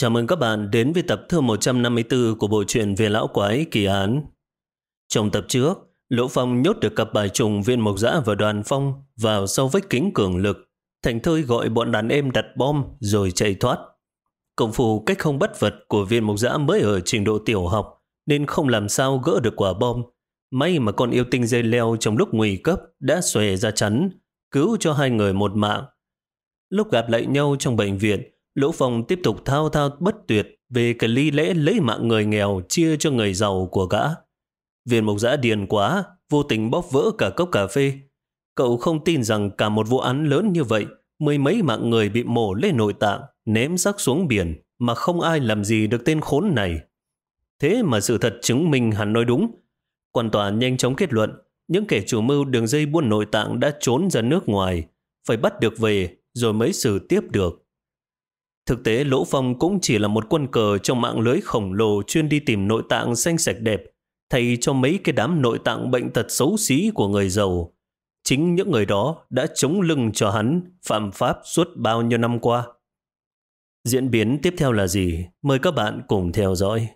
Chào mừng các bạn đến với tập thứ 154 của bộ truyện về lão quái kỳ án. Trong tập trước, Lỗ Phong nhốt được cặp bài trùng viên mộc dã và đoàn phong vào sau vách kính cường lực. Thành thơi gọi bọn đàn em đặt bom rồi chạy thoát. Công phu cách không bắt vật của viên mộc dã mới ở trình độ tiểu học nên không làm sao gỡ được quả bom. May mà con yêu tinh dây leo trong lúc nguy cấp đã xòe ra chắn, cứu cho hai người một mạng. Lúc gặp lại nhau trong bệnh viện, Lỗ Phong tiếp tục thao thao bất tuyệt về cái lý lẽ lấy mạng người nghèo chia cho người giàu của gã. Viên mục giã điền quá, vô tình bóp vỡ cả cốc cà phê. Cậu không tin rằng cả một vụ án lớn như vậy, mười mấy mạng người bị mổ lên nội tạng, ném xác xuống biển, mà không ai làm gì được tên khốn này. Thế mà sự thật chứng minh hắn nói đúng. Quan tòa nhanh chóng kết luận, những kẻ chủ mưu đường dây buôn nội tạng đã trốn ra nước ngoài, phải bắt được về rồi mới xử tiếp được. Thực tế Lỗ Phong cũng chỉ là một quân cờ trong mạng lưới khổng lồ chuyên đi tìm nội tạng xanh sạch đẹp, thay cho mấy cái đám nội tạng bệnh tật xấu xí của người giàu. Chính những người đó đã chống lưng cho hắn phạm pháp suốt bao nhiêu năm qua. Diễn biến tiếp theo là gì? Mời các bạn cùng theo dõi.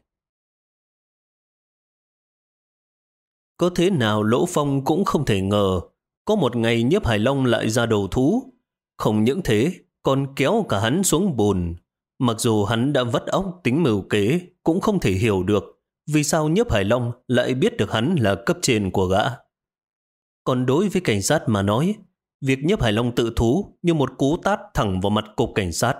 Có thế nào Lỗ Phong cũng không thể ngờ có một ngày nhiếp Hải Long lại ra đầu thú. Không những thế, còn kéo cả hắn xuống bùn. Mặc dù hắn đã vất óc tính mưu kế, cũng không thể hiểu được vì sao nhiếp Hải Long lại biết được hắn là cấp trên của gã. Còn đối với cảnh sát mà nói, việc nhiếp Hải Long tự thú như một cú tát thẳng vào mặt cục cảnh sát.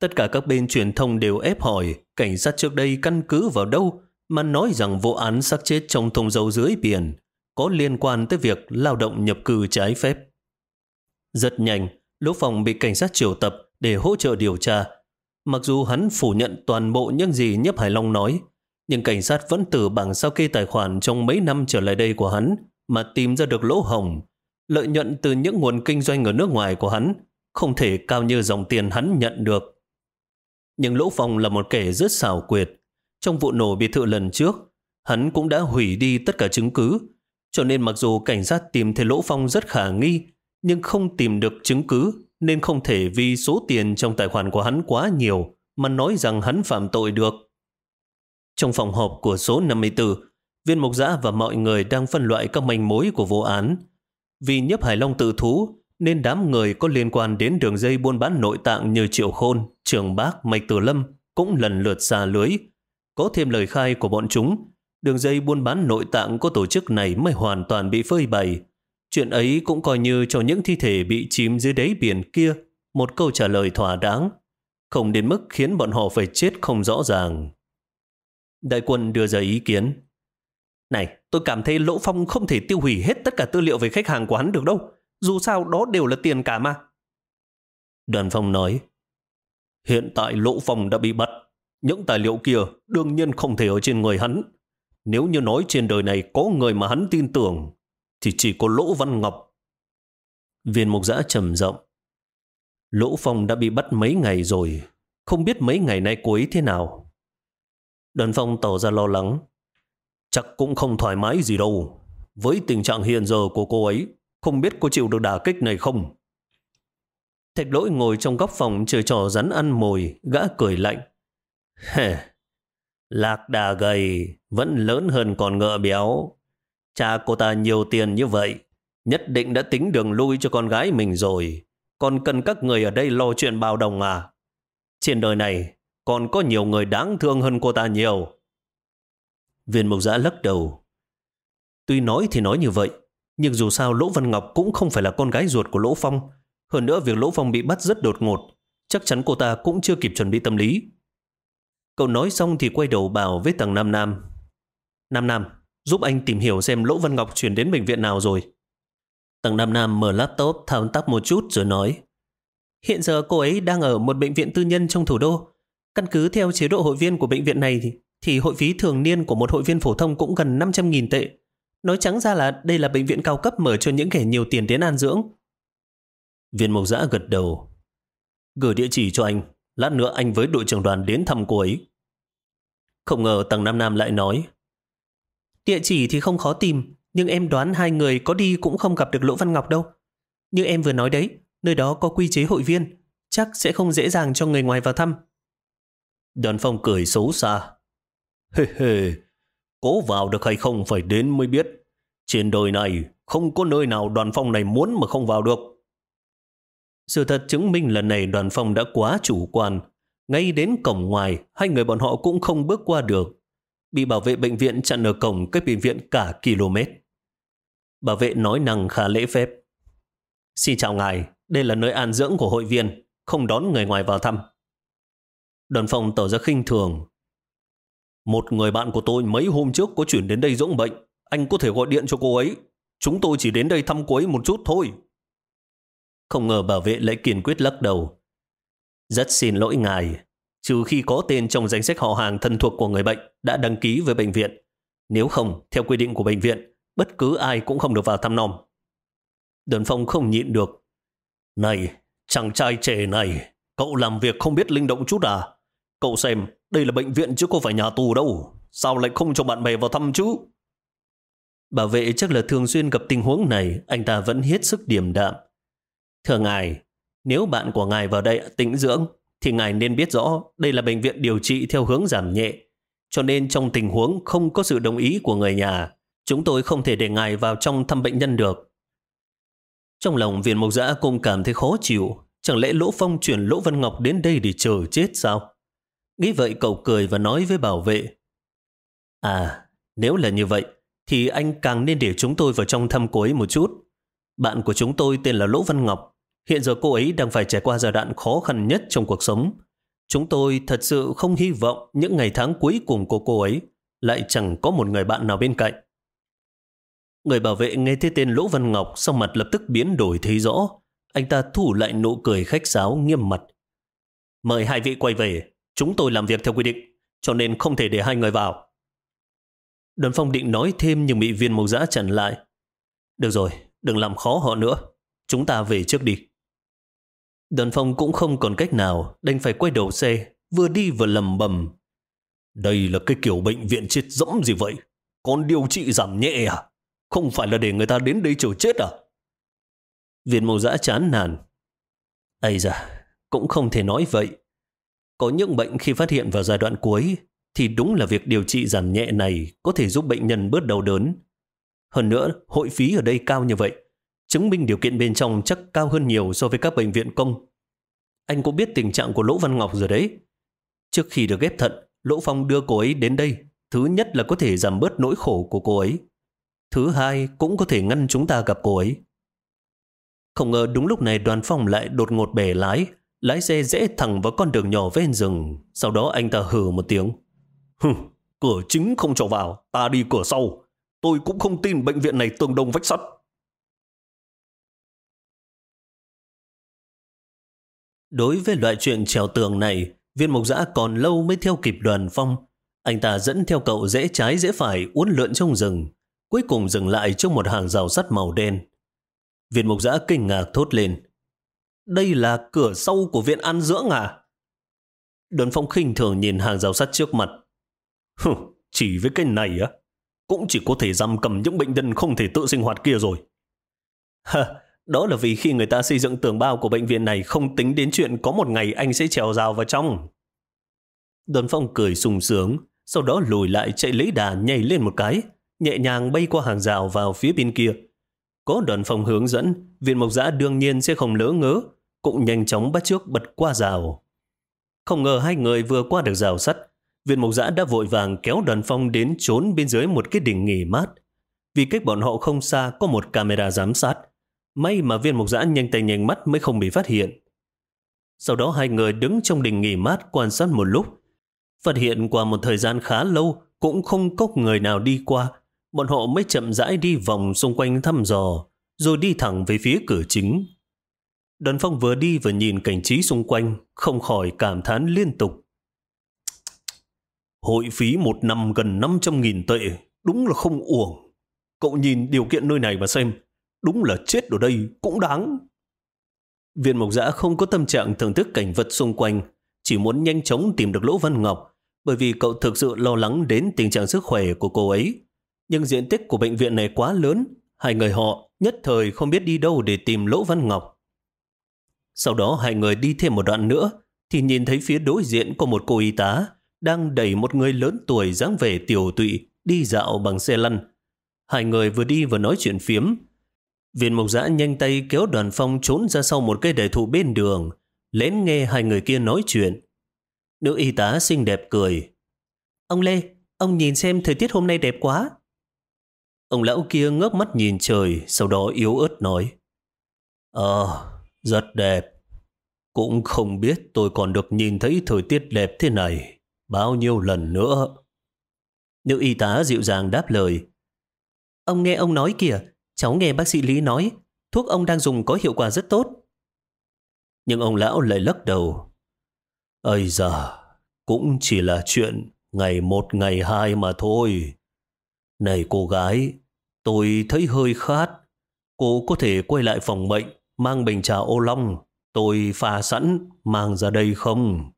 Tất cả các bên truyền thông đều ép hỏi cảnh sát trước đây căn cứ vào đâu mà nói rằng vụ án xác chết trong thùng dầu dưới biển có liên quan tới việc lao động nhập cư trái phép. Rất nhanh, Lỗ Phòng bị cảnh sát triệu tập để hỗ trợ điều tra. Mặc dù hắn phủ nhận toàn bộ những gì Nhấp Hải Long nói, nhưng cảnh sát vẫn từ bảng sao kê tài khoản trong mấy năm trở lại đây của hắn mà tìm ra được lỗ hồng. Lợi nhuận từ những nguồn kinh doanh ở nước ngoài của hắn không thể cao như dòng tiền hắn nhận được. Nhưng Lỗ Phong là một kẻ rất xảo quyệt. Trong vụ nổ biệt thự lần trước, hắn cũng đã hủy đi tất cả chứng cứ. Cho nên mặc dù cảnh sát tìm thấy Lỗ Phong rất khả nghi, nhưng không tìm được chứng cứ nên không thể vì số tiền trong tài khoản của hắn quá nhiều mà nói rằng hắn phạm tội được. Trong phòng họp của số 54, viên mục giã và mọi người đang phân loại các manh mối của vụ án. Vì nhấp Hải Long tự thú nên đám người có liên quan đến đường dây buôn bán nội tạng như Triệu Khôn, Trường Bác, Mạch Tử Lâm cũng lần lượt xa lưới. Có thêm lời khai của bọn chúng, đường dây buôn bán nội tạng của tổ chức này mới hoàn toàn bị phơi bày. Chuyện ấy cũng coi như cho những thi thể bị chìm dưới đáy biển kia một câu trả lời thỏa đáng, không đến mức khiến bọn họ phải chết không rõ ràng. Đại quân đưa ra ý kiến. Này, tôi cảm thấy Lỗ Phong không thể tiêu hủy hết tất cả tư liệu về khách hàng của hắn được đâu. Dù sao đó đều là tiền cả mà. Đoàn Phong nói, hiện tại Lỗ Phong đã bị bắt. Những tài liệu kia đương nhiên không thể ở trên người hắn. Nếu như nói trên đời này có người mà hắn tin tưởng, thì chỉ có Lỗ Văn Ngọc. Viên mục giã trầm rộng. Lỗ Phong đã bị bắt mấy ngày rồi, không biết mấy ngày nay cô ấy thế nào. Đoàn Phong tỏ ra lo lắng. Chắc cũng không thoải mái gì đâu. Với tình trạng hiện giờ của cô ấy, không biết có chịu được đả kích này không? Thạch lỗi ngồi trong góc phòng chơi trò rắn ăn mồi, gã cười lạnh. Hề, lạc đà gầy vẫn lớn hơn con ngựa béo. Cha cô ta nhiều tiền như vậy, nhất định đã tính đường lui cho con gái mình rồi. Còn cần các người ở đây lo chuyện bao đồng à? Trên đời này, còn có nhiều người đáng thương hơn cô ta nhiều. Viên mục giã lắc đầu. Tuy nói thì nói như vậy, nhưng dù sao Lỗ Văn Ngọc cũng không phải là con gái ruột của Lỗ Phong. Hơn nữa việc Lỗ Phong bị bắt rất đột ngột, chắc chắn cô ta cũng chưa kịp chuẩn bị tâm lý. Cậu nói xong thì quay đầu bảo với tầng Nam Nam. Nam Nam, giúp anh tìm hiểu xem Lỗ Văn Ngọc chuyển đến bệnh viện nào rồi. Tầng Nam Nam mở laptop thao tác một chút rồi nói. Hiện giờ cô ấy đang ở một bệnh viện tư nhân trong thủ đô. Căn cứ theo chế độ hội viên của bệnh viện này thì, thì hội phí thường niên của một hội viên phổ thông cũng gần 500.000 tệ. Nói trắng ra là đây là bệnh viện cao cấp mở cho những kẻ nhiều tiền đến an dưỡng. Viên mộc giã gật đầu. Gửi địa chỉ cho anh. Lát nữa anh với đội trưởng đoàn đến thăm cô ấy. Không ngờ tầng Nam Nam lại nói. Địa chỉ thì không khó tìm, nhưng em đoán hai người có đi cũng không gặp được Lỗ Văn Ngọc đâu. Như em vừa nói đấy, nơi đó có quy chế hội viên, chắc sẽ không dễ dàng cho người ngoài vào thăm. Đoàn phong cười xấu xa. Hê hê, cố vào được hay không phải đến mới biết. Trên đời này không có nơi nào đoàn phong này muốn mà không vào được. Sự thật chứng minh lần này đoàn phong đã quá chủ quan. Ngay đến cổng ngoài, hai người bọn họ cũng không bước qua được. Bị bảo vệ bệnh viện chặn ở cổng cách bệnh viện cả km. Bảo vệ nói năng khá lễ phép. Xin chào ngài, đây là nơi an dưỡng của hội viên, không đón người ngoài vào thăm. Đoàn phòng tỏ ra khinh thường. Một người bạn của tôi mấy hôm trước có chuyển đến đây dưỡng bệnh. Anh có thể gọi điện cho cô ấy. Chúng tôi chỉ đến đây thăm cô ấy một chút thôi. Không ngờ bảo vệ lại kiên quyết lắc đầu. Rất xin lỗi ngài, trừ khi có tên trong danh sách họ hàng thân thuộc của người bệnh đã đăng ký với bệnh viện. Nếu không, theo quy định của bệnh viện, bất cứ ai cũng không được vào thăm nom. Đơn Phong không nhịn được. Này, chàng trai trẻ này, cậu làm việc không biết linh động chút à? Cậu xem, đây là bệnh viện chứ có phải nhà tù đâu. Sao lại không cho bạn bè vào thăm chứ? Bảo vệ chắc là thường xuyên gặp tình huống này, anh ta vẫn hết sức điềm đạm. Thưa ngài, nếu bạn của ngài vào đây tĩnh dưỡng, thì ngài nên biết rõ đây là bệnh viện điều trị theo hướng giảm nhẹ. Cho nên trong tình huống không có sự đồng ý của người nhà, chúng tôi không thể để ngài vào trong thăm bệnh nhân được. Trong lòng viên mộc giã cũng cảm thấy khó chịu. Chẳng lẽ Lỗ Phong chuyển Lỗ Văn Ngọc đến đây để chờ chết sao? Nghĩ vậy cậu cười và nói với bảo vệ. À, nếu là như vậy, thì anh càng nên để chúng tôi vào trong thăm cô ấy một chút. Bạn của chúng tôi tên là Lỗ Văn Ngọc. Hiện giờ cô ấy đang phải trải qua giai đoạn khó khăn nhất trong cuộc sống. Chúng tôi thật sự không hy vọng những ngày tháng cuối cùng của cô ấy lại chẳng có một người bạn nào bên cạnh. Người bảo vệ nghe thấy tên Lỗ Văn Ngọc sau mặt lập tức biến đổi thấy rõ. Anh ta thủ lại nụ cười khách sáo nghiêm mặt. Mời hai vị quay về. Chúng tôi làm việc theo quy định, cho nên không thể để hai người vào. Đoàn phong định nói thêm nhưng bị viên mộc giã chặn lại. Được rồi, đừng làm khó họ nữa. Chúng ta về trước đi. Đoàn phong cũng không còn cách nào, đành phải quay đầu xe, vừa đi vừa lầm bầm. Đây là cái kiểu bệnh viện chết dẫm gì vậy? Còn điều trị giảm nhẹ à? Không phải là để người ta đến đây chờ chết à? Viện màu dã chán nản. Ây da, cũng không thể nói vậy. Có những bệnh khi phát hiện vào giai đoạn cuối thì đúng là việc điều trị giảm nhẹ này có thể giúp bệnh nhân bớt đau đớn. Hơn nữa, hội phí ở đây cao như vậy, chứng minh điều kiện bên trong chắc cao hơn nhiều so với các bệnh viện công. Anh cũng biết tình trạng của Lỗ Văn Ngọc rồi đấy. Trước khi được ghép thận, Lỗ Phong đưa cô ấy đến đây. Thứ nhất là có thể giảm bớt nỗi khổ của cô ấy. Thứ hai cũng có thể ngăn chúng ta gặp cô ấy. Không ngờ đúng lúc này đoàn phong lại đột ngột bẻ lái, lái xe rẽ thẳng vào con đường nhỏ ven rừng. Sau đó anh ta hừ một tiếng. Hừ, cửa chính không cho vào, ta đi cửa sau. Tôi cũng không tin bệnh viện này tương đông vách sắt. Đối với loại chuyện trèo tường này, viên mục giã còn lâu mới theo kịp đoàn phong. Anh ta dẫn theo cậu dễ trái dễ phải uốn lượn trong rừng, cuối cùng dừng lại trước một hàng rào sắt màu đen. Viên mục giã kinh ngạc thốt lên. Đây là cửa sau của viện ăn dưỡng à? Đoàn phong khinh thường nhìn hàng rào sắt trước mặt. Hừ, chỉ với cái này á, cũng chỉ có thể giam cầm những bệnh nhân không thể tự sinh hoạt kia rồi. Ha, đó là vì khi người ta xây dựng tường bao của bệnh viện này không tính đến chuyện có một ngày anh sẽ trèo rào vào trong. Đoàn phong cười sung sướng, sau đó lùi lại chạy lấy đà nhảy lên một cái, nhẹ nhàng bay qua hàng rào vào phía bên kia. Có đoàn phong hướng dẫn, viện mộc giã đương nhiên sẽ không lỡ ngớ, cũng nhanh chóng bắt trước bật qua rào. Không ngờ hai người vừa qua được rào sắt, viện mộc giã đã vội vàng kéo đoàn phong đến trốn bên dưới một cái đỉnh nghỉ mát. Vì cách bọn họ không xa có một camera giám sát, May mà viên mục giã nhanh tay nhanh mắt mới không bị phát hiện. Sau đó hai người đứng trong đình nghỉ mát quan sát một lúc. Phát hiện qua một thời gian khá lâu cũng không có người nào đi qua. Bọn họ mới chậm rãi đi vòng xung quanh thăm dò, rồi đi thẳng về phía cửa chính. Đoàn phong vừa đi vừa nhìn cảnh trí xung quanh, không khỏi cảm thán liên tục. Hội phí một năm gần 500.000 tệ, đúng là không uổng. Cậu nhìn điều kiện nơi này mà xem, Đúng là chết ở đây cũng đáng. Viên mộc giã không có tâm trạng thưởng thức cảnh vật xung quanh, chỉ muốn nhanh chóng tìm được Lỗ Văn Ngọc, bởi vì cậu thực sự lo lắng đến tình trạng sức khỏe của cô ấy. Nhưng diện tích của bệnh viện này quá lớn, hai người họ nhất thời không biết đi đâu để tìm Lỗ Văn Ngọc. Sau đó hai người đi thêm một đoạn nữa, thì nhìn thấy phía đối diện có một cô y tá đang đẩy một người lớn tuổi dáng vẻ tiểu tụy đi dạo bằng xe lăn. Hai người vừa đi vừa nói chuyện phiếm. Viên mục giã nhanh tay kéo đoàn phong trốn ra sau một cây đại thụ bên đường, lén nghe hai người kia nói chuyện. Nữ y tá xinh đẹp cười. Ông Lê, ông nhìn xem thời tiết hôm nay đẹp quá. Ông lão kia ngước mắt nhìn trời, sau đó yếu ớt nói. Ờ, rất đẹp. Cũng không biết tôi còn được nhìn thấy thời tiết đẹp thế này bao nhiêu lần nữa. Nữ y tá dịu dàng đáp lời. Ông nghe ông nói kìa, cháu nghe bác sĩ Lý nói, thuốc ông đang dùng có hiệu quả rất tốt. Nhưng ông lão lại lắc đầu. Ây da, cũng chỉ là chuyện ngày một ngày hai mà thôi. Này cô gái, tôi thấy hơi khát. Cô có thể quay lại phòng bệnh, mang bình trà ô long. Tôi pha sẵn, mang ra đây không?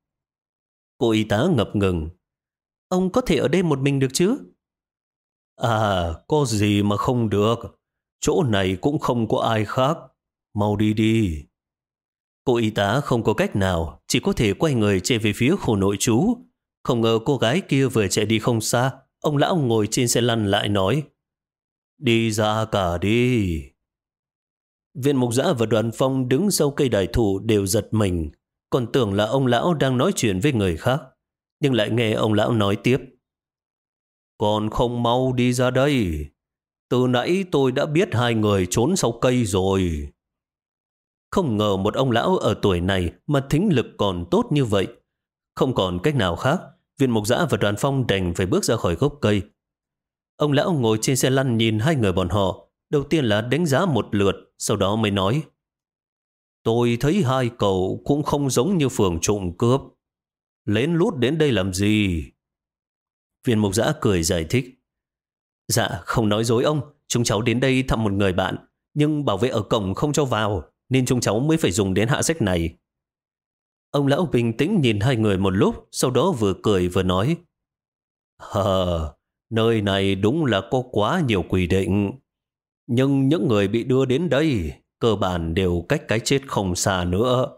Cô y tá ngập ngừng. Ông có thể ở đây một mình được chứ? À, có gì mà không được. Chỗ này cũng không có ai khác. Mau đi đi. Cô y tá không có cách nào, chỉ có thể quay người chạy về phía khu nội trú. Không ngờ cô gái kia vừa chạy đi không xa, ông lão ngồi trên xe lăn lại nói Đi ra cả đi. Viện mục giã và đoàn phong đứng sau cây đại thụ đều giật mình, còn tưởng là ông lão đang nói chuyện với người khác, nhưng lại nghe ông lão nói tiếp. Còn không mau đi ra đây. Từ nãy tôi đã biết hai người trốn sau cây rồi. Không ngờ một ông lão ở tuổi này mà thính lực còn tốt như vậy. Không còn cách nào khác, viên mục giã và đoàn phong đành phải bước ra khỏi gốc cây. Ông lão ngồi trên xe lăn nhìn hai người bọn họ. Đầu tiên là đánh giá một lượt, sau đó mới nói. Tôi thấy hai cậu cũng không giống như phường trộm cướp. Lén lút đến đây làm gì? Viên mục giã cười giải thích. Dạ, không nói dối ông. Chúng cháu đến đây thăm một người bạn, nhưng bảo vệ ở cổng không cho vào, nên chúng cháu mới phải dùng đến hạ sách này. Ông lão bình tĩnh nhìn hai người một lúc, sau đó vừa cười vừa nói. Hờ, nơi này đúng là có quá nhiều quy định. Nhưng những người bị đưa đến đây, cơ bản đều cách cái chết không xa nữa.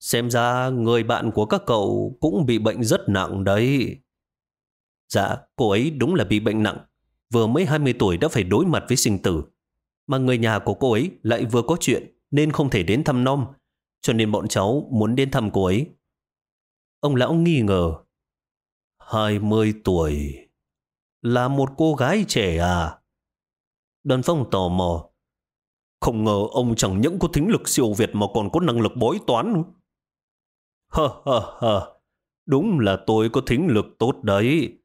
Xem ra người bạn của các cậu cũng bị bệnh rất nặng đấy. Dạ, cô ấy đúng là bị bệnh nặng. Vừa mới 20 tuổi đã phải đối mặt với sinh tử. Mà người nhà của cô ấy lại vừa có chuyện nên không thể đến thăm non, Cho nên bọn cháu muốn đến thăm cô ấy. Ông lão nghi ngờ. 20 tuổi. Là một cô gái trẻ à? Đoàn phong tò mò. Không ngờ ông chẳng những có thính lực siêu việt mà còn có năng lực bói toán Hơ hơ hơ. Đúng là tôi có thính lực tốt đấy.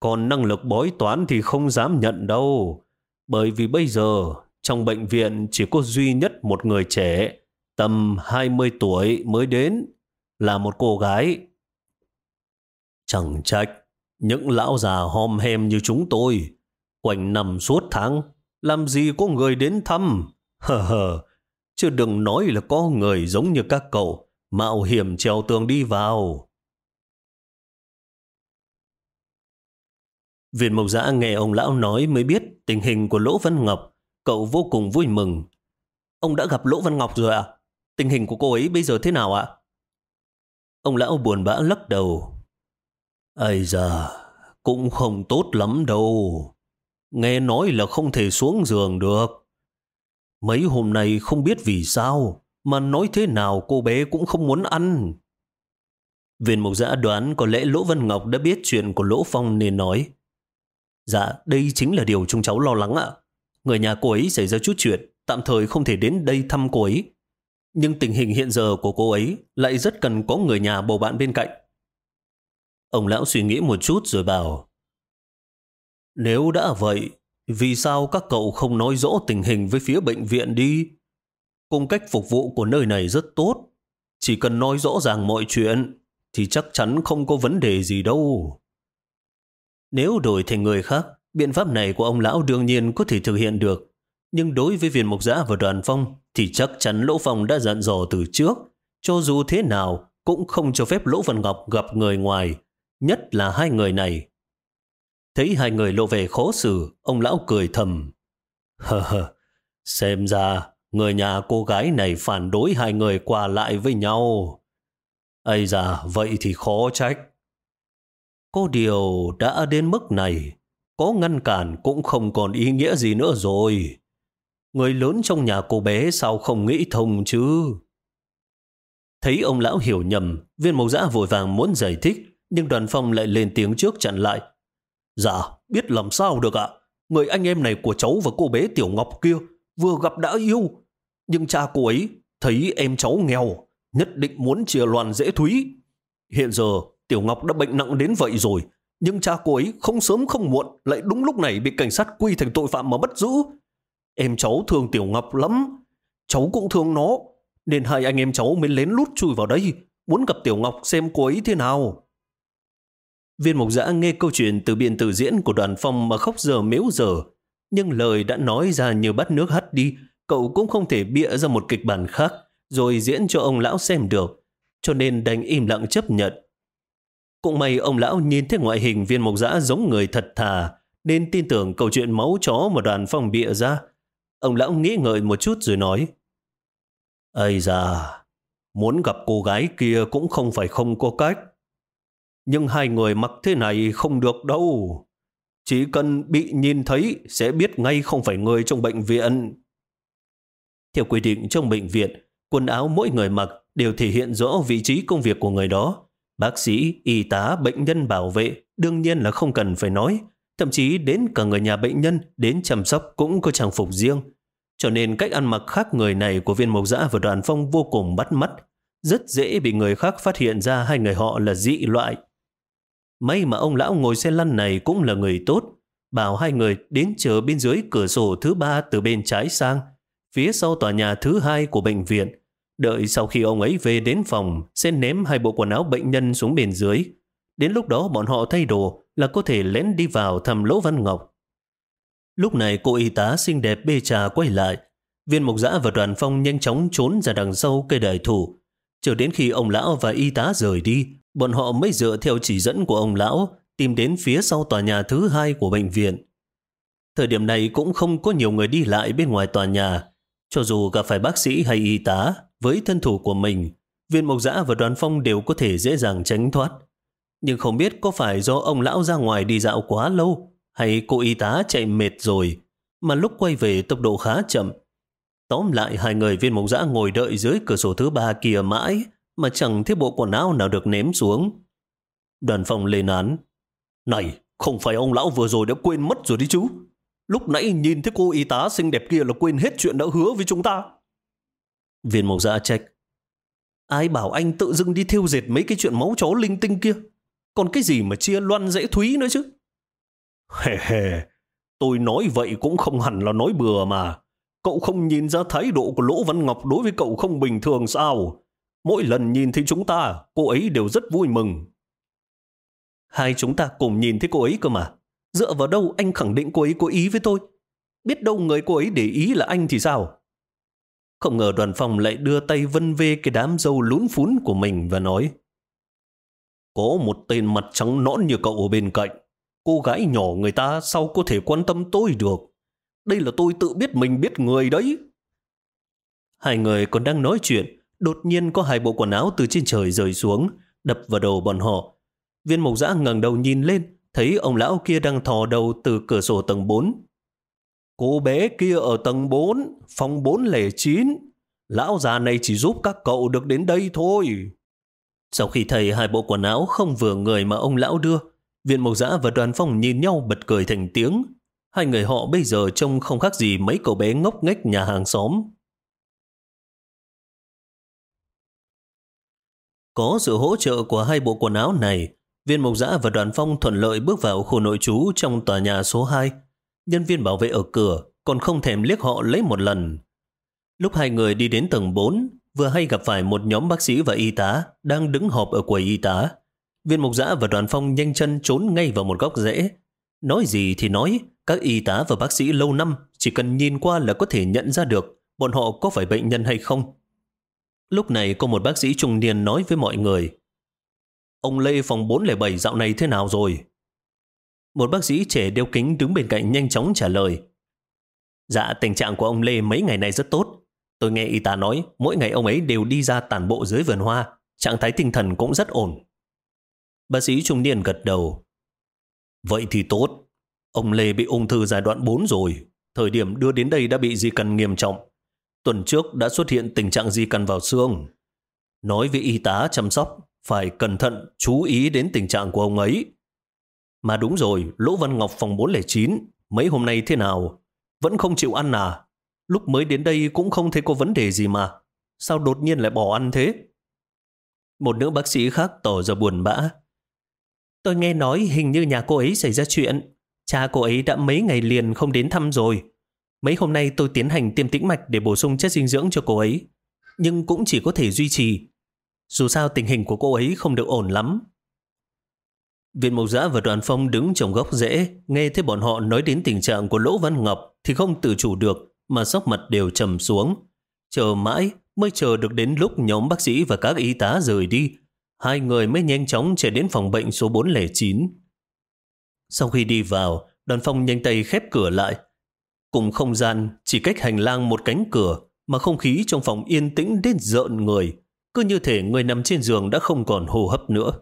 Còn năng lực bói toán thì không dám nhận đâu. Bởi vì bây giờ trong bệnh viện chỉ có duy nhất một người trẻ, tầm 20 tuổi mới đến, là một cô gái. Chẳng trách, những lão già hom hem như chúng tôi, quanh nằm suốt tháng, làm gì có người đến thăm. Hờ hờ, chứ đừng nói là có người giống như các cậu, mạo hiểm trèo tường đi vào. Viên Mộc Giã nghe ông lão nói mới biết tình hình của Lỗ Văn Ngọc. Cậu vô cùng vui mừng. Ông đã gặp Lỗ Văn Ngọc rồi à? Tình hình của cô ấy bây giờ thế nào ạ? Ông lão buồn bã lắc đầu. Ây da, cũng không tốt lắm đâu. Nghe nói là không thể xuống giường được. Mấy hôm nay không biết vì sao, mà nói thế nào cô bé cũng không muốn ăn. Viên mục giã đoán có lẽ Lỗ Văn Ngọc đã biết chuyện của Lỗ Phong nên nói. Dạ, đây chính là điều chúng cháu lo lắng ạ. Người nhà cô ấy xảy ra chút chuyện, tạm thời không thể đến đây thăm cô ấy. Nhưng tình hình hiện giờ của cô ấy lại rất cần có người nhà bầu bạn bên cạnh. Ông lão suy nghĩ một chút rồi bảo Nếu đã vậy, vì sao các cậu không nói rõ tình hình với phía bệnh viện đi? Cung cách phục vụ của nơi này rất tốt. Chỉ cần nói rõ ràng mọi chuyện thì chắc chắn không có vấn đề gì đâu. Nếu đổi thành người khác, biện pháp này của ông lão đương nhiên có thể thực hiện được. Nhưng đối với viên mục giã và đoàn phong thì chắc chắn Lỗ Phong đã dặn dò từ trước. Cho dù thế nào cũng không cho phép Lỗ Văn Ngọc gặp người ngoài, nhất là hai người này. Thấy hai người lộ vẻ khó xử, ông lão cười thầm. Hờ hờ, xem ra người nhà cô gái này phản đối hai người qua lại với nhau. Ây da, vậy thì khó trách. Có điều đã đến mức này, có ngăn cản cũng không còn ý nghĩa gì nữa rồi. Người lớn trong nhà cô bé sao không nghĩ thông chứ? Thấy ông lão hiểu nhầm, viên mộc giã vội vàng muốn giải thích, nhưng đoàn phong lại lên tiếng trước chặn lại. Dạ, biết làm sao được ạ. Người anh em này của cháu và cô bé Tiểu Ngọc kia vừa gặp đã yêu. Nhưng cha cô ấy thấy em cháu nghèo, nhất định muốn chia loàn dễ thúy. Hiện giờ Tiểu Ngọc đã bệnh nặng đến vậy rồi, nhưng cha cô ấy không sớm không muộn lại đúng lúc này bị cảnh sát quy thành tội phạm mà bắt giữ. Em cháu thương Tiểu Ngọc lắm, cháu cũng thương nó, nên hai anh em cháu mới lén lút chui vào đây, muốn gặp Tiểu Ngọc xem cô ấy thế nào. Viên Mộc giã nghe câu chuyện từ biên từ diễn của đoàn phong mà khóc giờ mếu giờ, nhưng lời đã nói ra như bắt nước hắt đi, cậu cũng không thể bịa ra một kịch bản khác, rồi diễn cho ông lão xem được, cho nên đành im lặng chấp nhận. Cũng may ông lão nhìn thấy ngoại hình viên mộc giã giống người thật thà, nên tin tưởng câu chuyện máu chó mà đoàn phong bịa ra. Ông lão nghĩ ngợi một chút rồi nói, Ây da, muốn gặp cô gái kia cũng không phải không có cách. Nhưng hai người mặc thế này không được đâu. Chỉ cần bị nhìn thấy sẽ biết ngay không phải người trong bệnh viện. Theo quy định trong bệnh viện, quần áo mỗi người mặc đều thể hiện rõ vị trí công việc của người đó. Bác sĩ, y tá, bệnh nhân bảo vệ đương nhiên là không cần phải nói. Thậm chí đến cả người nhà bệnh nhân đến chăm sóc cũng có trang phục riêng. Cho nên cách ăn mặc khác người này của viên mộc dã và đoàn phong vô cùng bắt mắt. Rất dễ bị người khác phát hiện ra hai người họ là dị loại. May mà ông lão ngồi xe lăn này cũng là người tốt. Bảo hai người đến chờ bên dưới cửa sổ thứ ba từ bên trái sang, phía sau tòa nhà thứ hai của bệnh viện. Đợi sau khi ông ấy về đến phòng, sẽ ném hai bộ quần áo bệnh nhân xuống bên dưới. Đến lúc đó bọn họ thay đồ là có thể lén đi vào thăm Lỗ Văn Ngọc. Lúc này cô y tá xinh đẹp bê trà quay lại. Viên mục giã và đoàn phong nhanh chóng trốn ra đằng sau cây đại thủ. Chờ đến khi ông lão và y tá rời đi, bọn họ mới dựa theo chỉ dẫn của ông lão tìm đến phía sau tòa nhà thứ hai của bệnh viện. Thời điểm này cũng không có nhiều người đi lại bên ngoài tòa nhà. Cho dù gặp phải bác sĩ hay y tá, với thân thủ của mình, viên mộc giã và đoàn phong đều có thể dễ dàng tránh thoát. Nhưng không biết có phải do ông lão ra ngoài đi dạo quá lâu hay cô y tá chạy mệt rồi mà lúc quay về tốc độ khá chậm. Tóm lại hai người viên mộc giã ngồi đợi dưới cửa sổ thứ ba kia mãi mà chẳng thấy bộ quần áo nào được ném xuống. Đoàn phòng lên án. Này, không phải ông lão vừa rồi đã quên mất rồi đi chứ? Lúc nãy nhìn thấy cô y tá xinh đẹp kia là quên hết chuyện đã hứa với chúng ta. Viên mộc giã trách. Ai bảo anh tự dưng đi thiêu dệt mấy cái chuyện máu chó linh tinh kia? Còn cái gì mà chia loan dễ thúy nữa chứ? Hề hề, tôi nói vậy cũng không hẳn là nói bừa mà. Cậu không nhìn ra thái độ của Lỗ Văn Ngọc đối với cậu không bình thường sao? Mỗi lần nhìn thấy chúng ta, cô ấy đều rất vui mừng. Hai chúng ta cùng nhìn thấy cô ấy cơ mà. Dựa vào đâu anh khẳng định cô ấy có ý với tôi? Biết đâu người cô ấy để ý là anh thì sao? Không ngờ đoàn phòng lại đưa tay vân vê cái đám dâu lún phún của mình và nói Có một tên mặt trắng nõn như cậu ở bên cạnh. Cô gái nhỏ người ta sao có thể quan tâm tôi được? Đây là tôi tự biết mình biết người đấy. Hai người còn đang nói chuyện Đột nhiên có hai bộ quần áo từ trên trời rơi xuống, đập vào đầu bọn họ. Viên mộc giã ngẩng đầu nhìn lên, thấy ông lão kia đang thò đầu từ cửa sổ tầng 4. Cô bé kia ở tầng 4, phòng 409. Lão già này chỉ giúp các cậu được đến đây thôi. Sau khi thấy hai bộ quần áo không vừa người mà ông lão đưa, viên mộc giã và đoàn phong nhìn nhau bật cười thành tiếng. Hai người họ bây giờ trông không khác gì mấy cậu bé ngốc nghếch nhà hàng xóm. Có sự hỗ trợ của hai bộ quần áo này, viên mộc giã và đoàn phong thuận lợi bước vào khu nội trú trong tòa nhà số 2. Nhân viên bảo vệ ở cửa còn không thèm liếc họ lấy một lần. Lúc hai người đi đến tầng 4, vừa hay gặp phải một nhóm bác sĩ và y tá đang đứng họp ở quầy y tá. Viên mục giã và đoàn phong nhanh chân trốn ngay vào một góc rễ. Nói gì thì nói, các y tá và bác sĩ lâu năm chỉ cần nhìn qua là có thể nhận ra được bọn họ có phải bệnh nhân hay không. Lúc này có một bác sĩ trung niên nói với mọi người Ông Lê phòng 407 dạo này thế nào rồi? Một bác sĩ trẻ đeo kính đứng bên cạnh nhanh chóng trả lời Dạ tình trạng của ông Lê mấy ngày nay rất tốt Tôi nghe y tá nói mỗi ngày ông ấy đều đi ra tản bộ dưới vườn hoa trạng thái tinh thần cũng rất ổn. Bác sĩ trung niên gật đầu. Vậy thì tốt. Ông Lê bị ung thư giai đoạn 4 rồi. Thời điểm đưa đến đây đã bị di căn nghiêm trọng. Tuần trước đã xuất hiện tình trạng di căn vào xương. Nói với y tá chăm sóc, phải cẩn thận, chú ý đến tình trạng của ông ấy. Mà đúng rồi, Lỗ Văn Ngọc phòng 409, mấy hôm nay thế nào? Vẫn không chịu ăn à? Lúc mới đến đây cũng không thấy có vấn đề gì mà. Sao đột nhiên lại bỏ ăn thế? Một nữ bác sĩ khác tỏ ra buồn bã. Tôi nghe nói hình như nhà cô ấy xảy ra chuyện. Cha cô ấy đã mấy ngày liền không đến thăm rồi. Mấy hôm nay tôi tiến hành tiêm tĩnh mạch để bổ sung chất dinh dưỡng cho cô ấy. Nhưng cũng chỉ có thể duy trì. Dù sao tình hình của cô ấy không được ổn lắm. Viên Mộc Giã và đoàn phong đứng trong góc rễ, nghe thấy bọn họ nói đến tình trạng của Lỗ Văn Ngọc thì không tự chủ được mà sóc mặt đều trầm xuống. Chờ mãi mới chờ được đến lúc nhóm bác sĩ và các y tá rời đi. Hai người mới nhanh chóng chạy đến phòng bệnh số 409. Sau khi đi vào, đoàn phong nhanh tay khép cửa lại. Cùng không gian chỉ cách hành lang một cánh cửa mà không khí trong phòng yên tĩnh đến rợn người. Cứ như thể người nằm trên giường đã không còn hô hấp nữa.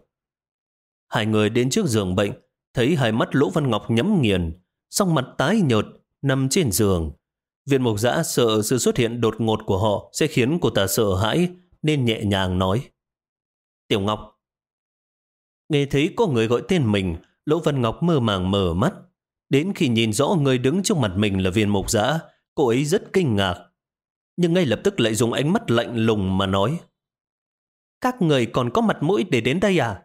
Hai người đến trước giường bệnh, thấy hai mắt Lỗ Văn Ngọc nhắm nghiền, song mặt tái nhợt, nằm trên giường. Viên mục giã sợ sự xuất hiện đột ngột của họ sẽ khiến cô ta sợ hãi, nên nhẹ nhàng nói. Tiểu Ngọc. Nghe thấy có người gọi tên mình, Lỗ Văn Ngọc mơ màng mở mắt. Đến khi nhìn rõ người đứng trước mặt mình là viên mục giã, cô ấy rất kinh ngạc. Nhưng ngay lập tức lại dùng ánh mắt lạnh lùng mà nói. Các người còn có mặt mũi để đến đây à?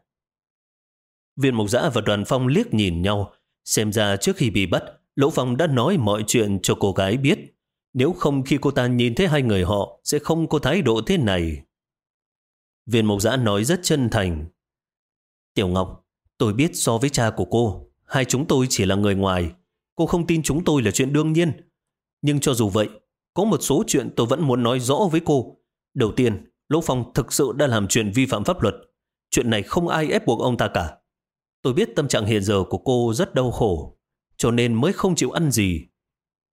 Viên mục giã và đoàn phong liếc nhìn nhau. Xem ra trước khi bị bắt, Lỗ Phong đã nói mọi chuyện cho cô gái biết. Nếu không khi cô ta nhìn thấy hai người họ, sẽ không có thái độ thế này. Viên mục giã nói rất chân thành. Tiểu Ngọc, tôi biết so với cha của cô, hai chúng tôi chỉ là người ngoài. Cô không tin chúng tôi là chuyện đương nhiên. Nhưng cho dù vậy, có một số chuyện tôi vẫn muốn nói rõ với cô. Đầu tiên, Lỗ Phong thực sự đã làm chuyện vi phạm pháp luật. Chuyện này không ai ép buộc ông ta cả. Tôi biết tâm trạng hiện giờ của cô rất đau khổ, cho nên mới không chịu ăn gì.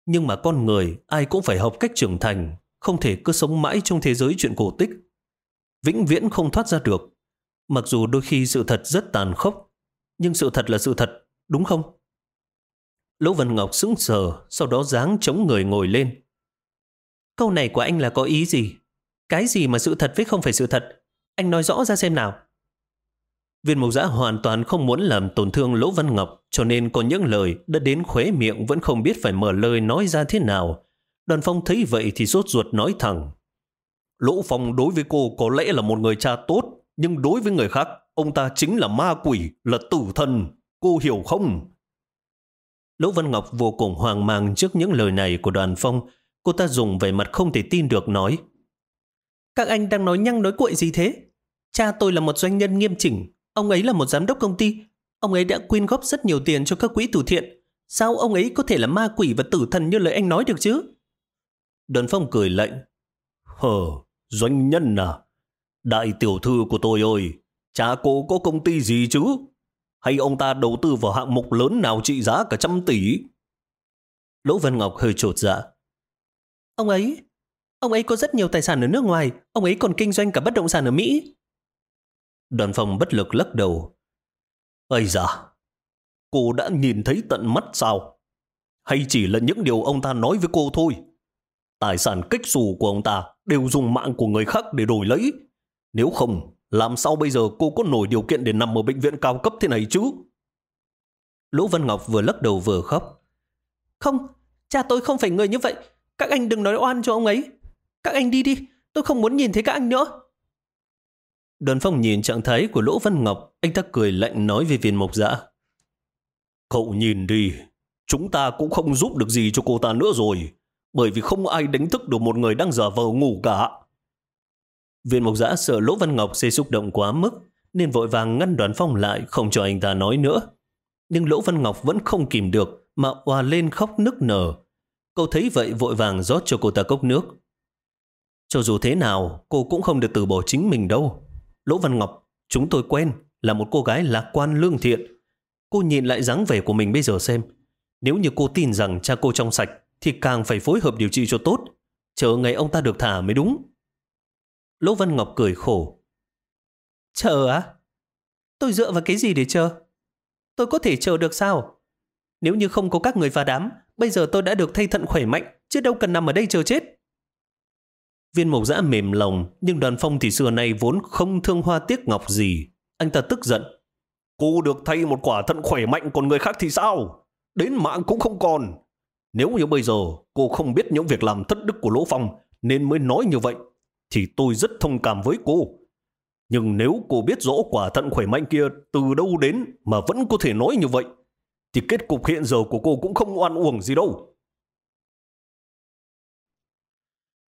Nhưng mà con người ai cũng phải học cách trưởng thành, không thể cứ sống mãi trong thế giới chuyện cổ tích. Vĩnh viễn không thoát ra được. Mặc dù đôi khi sự thật rất tàn khốc, nhưng sự thật là sự thật, đúng không? Lỗ Văn Ngọc sững sờ, sau đó dáng chống người ngồi lên. Câu này của anh là có ý gì? Cái gì mà sự thật với không phải sự thật? Anh nói rõ ra xem nào. Viên mục giã hoàn toàn không muốn làm tổn thương Lỗ Văn Ngọc, cho nên có những lời đã đến khóe miệng vẫn không biết phải mở lời nói ra thế nào. Đoàn phong thấy vậy thì sốt ruột nói thẳng. Lỗ Phong đối với cô có lẽ là một người cha tốt, nhưng đối với người khác, ông ta chính là ma quỷ, là tử thần. Cô hiểu không? Lỗ Văn Ngọc vô cùng hoang mang trước những lời này của đoàn phong. Cô ta dùng vẻ mặt không thể tin được nói. Các anh đang nói nhăng nói cuội gì thế? Cha tôi là một doanh nhân nghiêm chỉnh, Ông ấy là một giám đốc công ty. Ông ấy đã quyên góp rất nhiều tiền cho các quỹ từ thiện. Sao ông ấy có thể là ma quỷ và tử thần như lời anh nói được chứ? Đơn Phong cười lạnh. Hờ, doanh nhân à? Đại tiểu thư của tôi ơi, cha cô có công ty gì chứ? Hay ông ta đầu tư vào hạng mục lớn nào trị giá cả trăm tỷ? Lỗ Văn Ngọc hơi trột dạ. Ông ấy, ông ấy có rất nhiều tài sản ở nước ngoài, ông ấy còn kinh doanh cả bất động sản ở Mỹ. Đoàn phòng bất lực lắc đầu. Ây da, cô đã nhìn thấy tận mắt sao? Hay chỉ là những điều ông ta nói với cô thôi? Tài sản kích xù của ông ta đều dùng mạng của người khác để đổi lấy. Nếu không, làm sao bây giờ cô có nổi điều kiện để nằm ở bệnh viện cao cấp thế này chứ? Lỗ Văn Ngọc vừa lắc đầu vừa khóc. Không, cha tôi không phải người như vậy. Các anh đừng nói oan cho ông ấy. Các anh đi đi, tôi không muốn nhìn thấy các anh nữa. Đoàn phong nhìn trạng thái của Lỗ Văn Ngọc, anh ta cười lạnh nói về viên mộc dã. Cậu nhìn đi, chúng ta cũng không giúp được gì cho cô ta nữa rồi, bởi vì không ai đánh thức được một người đang giả vờ ngủ cả. Viên mộc dã sợ Lỗ Văn Ngọc sẽ xúc động quá mức, nên vội vàng ngăn đoàn phong lại không cho anh ta nói nữa. Nhưng Lỗ Văn Ngọc vẫn không kìm được mà hòa lên khóc nức nở. Cậu thấy vậy vội vàng rót cho cô ta cốc nước. Cho dù thế nào, cô cũng không được từ bỏ chính mình đâu. Lỗ Văn Ngọc, chúng tôi quen, là một cô gái lạc quan lương thiện. Cô nhìn lại dáng vẻ của mình bây giờ xem. Nếu như cô tin rằng cha cô trong sạch, thì càng phải phối hợp điều trị cho tốt. Chờ ngày ông ta được thả mới đúng. Lỗ Văn Ngọc cười khổ. Chờ á? Tôi dựa vào cái gì để chờ? Tôi có thể chờ được sao? Nếu như không có các người phá đám, bây giờ tôi đã được thay thận khỏe mạnh, chứ đâu cần nằm ở đây chờ chết. Viên mộc giã mềm lòng, nhưng đoàn phong thì xưa nay vốn không thương hoa tiếc ngọc gì. Anh ta tức giận. Cô được thay một quả thận khỏe mạnh, còn người khác thì sao? Đến mạng cũng không còn. Nếu như bây giờ cô không biết những việc làm thất đức của Lỗ Phong nên mới nói như vậy, thì tôi rất thông cảm với cô. Nhưng nếu cô biết rõ quả thận khỏe mạnh kia từ đâu đến mà vẫn có thể nói như vậy, thì kết cục hiện giờ của cô cũng không oan uổng gì đâu.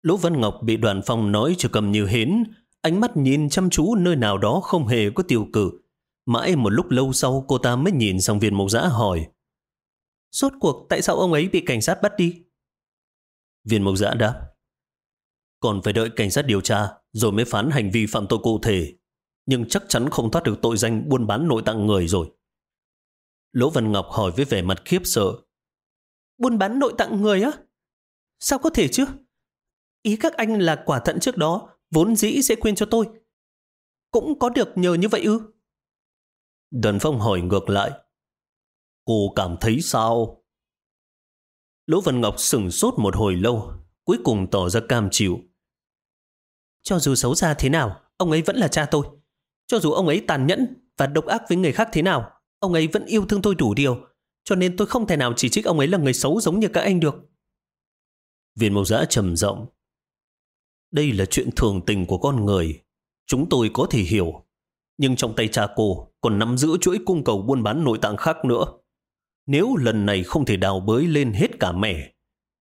Lỗ Văn Ngọc bị đoàn phong nói cho cầm như hến, ánh mắt nhìn chăm chú nơi nào đó không hề có tiêu cự. Mãi một lúc lâu sau cô ta mới nhìn sang viên mộc giã hỏi. Suốt cuộc tại sao ông ấy bị cảnh sát bắt đi? Viên mộc giã đáp. Còn phải đợi cảnh sát điều tra rồi mới phán hành vi phạm tội cụ thể. Nhưng chắc chắn không thoát được tội danh buôn bán nội tạng người rồi. Lỗ Văn Ngọc hỏi với vẻ mặt khiếp sợ. Buôn bán nội tạng người á? Sao có thể chứ? Ý các anh là quả thận trước đó vốn dĩ sẽ quên cho tôi. Cũng có được nhờ như vậy ư? Đoàn Phong hỏi ngược lại. Cô cảm thấy sao? Lỗ Văn Ngọc sừng sốt một hồi lâu, cuối cùng tỏ ra cam chịu. Cho dù xấu xa thế nào, ông ấy vẫn là cha tôi. Cho dù ông ấy tàn nhẫn và độc ác với người khác thế nào, ông ấy vẫn yêu thương tôi đủ điều. Cho nên tôi không thể nào chỉ trích ông ấy là người xấu giống như các anh được. Viên mộc giã trầm rộng. Đây là chuyện thường tình của con người. Chúng tôi có thể hiểu. Nhưng trong tay cha cô còn nắm giữ chuỗi cung cầu buôn bán nội tạng khác nữa. Nếu lần này không thể đào bới lên hết cả mẻ,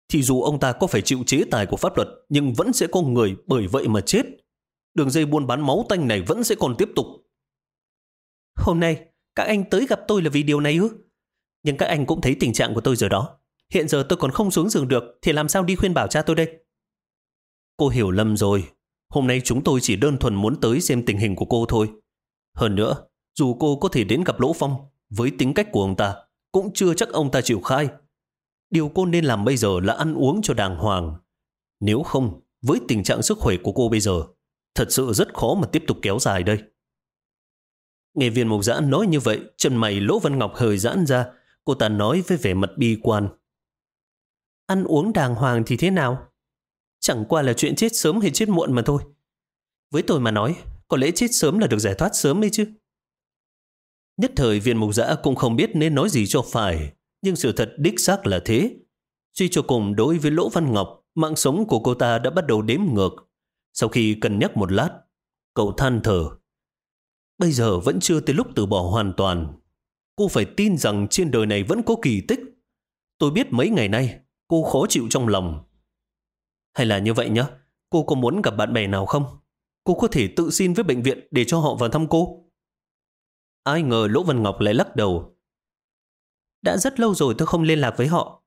thì dù ông ta có phải chịu chế tài của pháp luật, nhưng vẫn sẽ có người bởi vậy mà chết. Đường dây buôn bán máu tanh này vẫn sẽ còn tiếp tục. Hôm nay, các anh tới gặp tôi là vì điều này ư? Nhưng các anh cũng thấy tình trạng của tôi rồi đó. Hiện giờ tôi còn không xuống giường được, thì làm sao đi khuyên bảo cha tôi đây? Cô hiểu lầm rồi. Hôm nay chúng tôi chỉ đơn thuần muốn tới xem tình hình của cô thôi. Hơn nữa, dù cô có thể đến gặp Lỗ Phong, với tính cách của ông ta, cũng chưa chắc ông ta chịu khai. Điều cô nên làm bây giờ là ăn uống cho đàng hoàng. Nếu không, với tình trạng sức khỏe của cô bây giờ, thật sự rất khó mà tiếp tục kéo dài đây. Nghe viên mục giãn nói như vậy, chân mày Lỗ Văn Ngọc hơi giãn ra, cô ta nói với vẻ mặt bi quan. Ăn uống đàng hoàng thì thế nào? Chẳng qua là chuyện chết sớm hay chết muộn mà thôi. Với tôi mà nói, có lẽ chết sớm là được giải thoát sớm ấy chứ. Nhất thời viên mục giã cũng không biết nên nói gì cho phải, nhưng sự thật đích xác là thế. Suy cho cùng đối với Lỗ Văn Ngọc, mạng sống của cô ta đã bắt đầu đếm ngược. Sau khi cân nhắc một lát, cậu than thở. Bây giờ vẫn chưa tới lúc từ bỏ hoàn toàn. Cô phải tin rằng trên đời này vẫn có kỳ tích. Tôi biết mấy ngày nay cô khó chịu trong lòng. Hay là như vậy nhá, cô có muốn gặp bạn bè nào không? Cô có thể tự xin với bệnh viện để cho họ vào thăm cô. Ai ngờ Lỗ Văn Ngọc lại lắc đầu. Đã rất lâu rồi tôi không liên lạc với họ.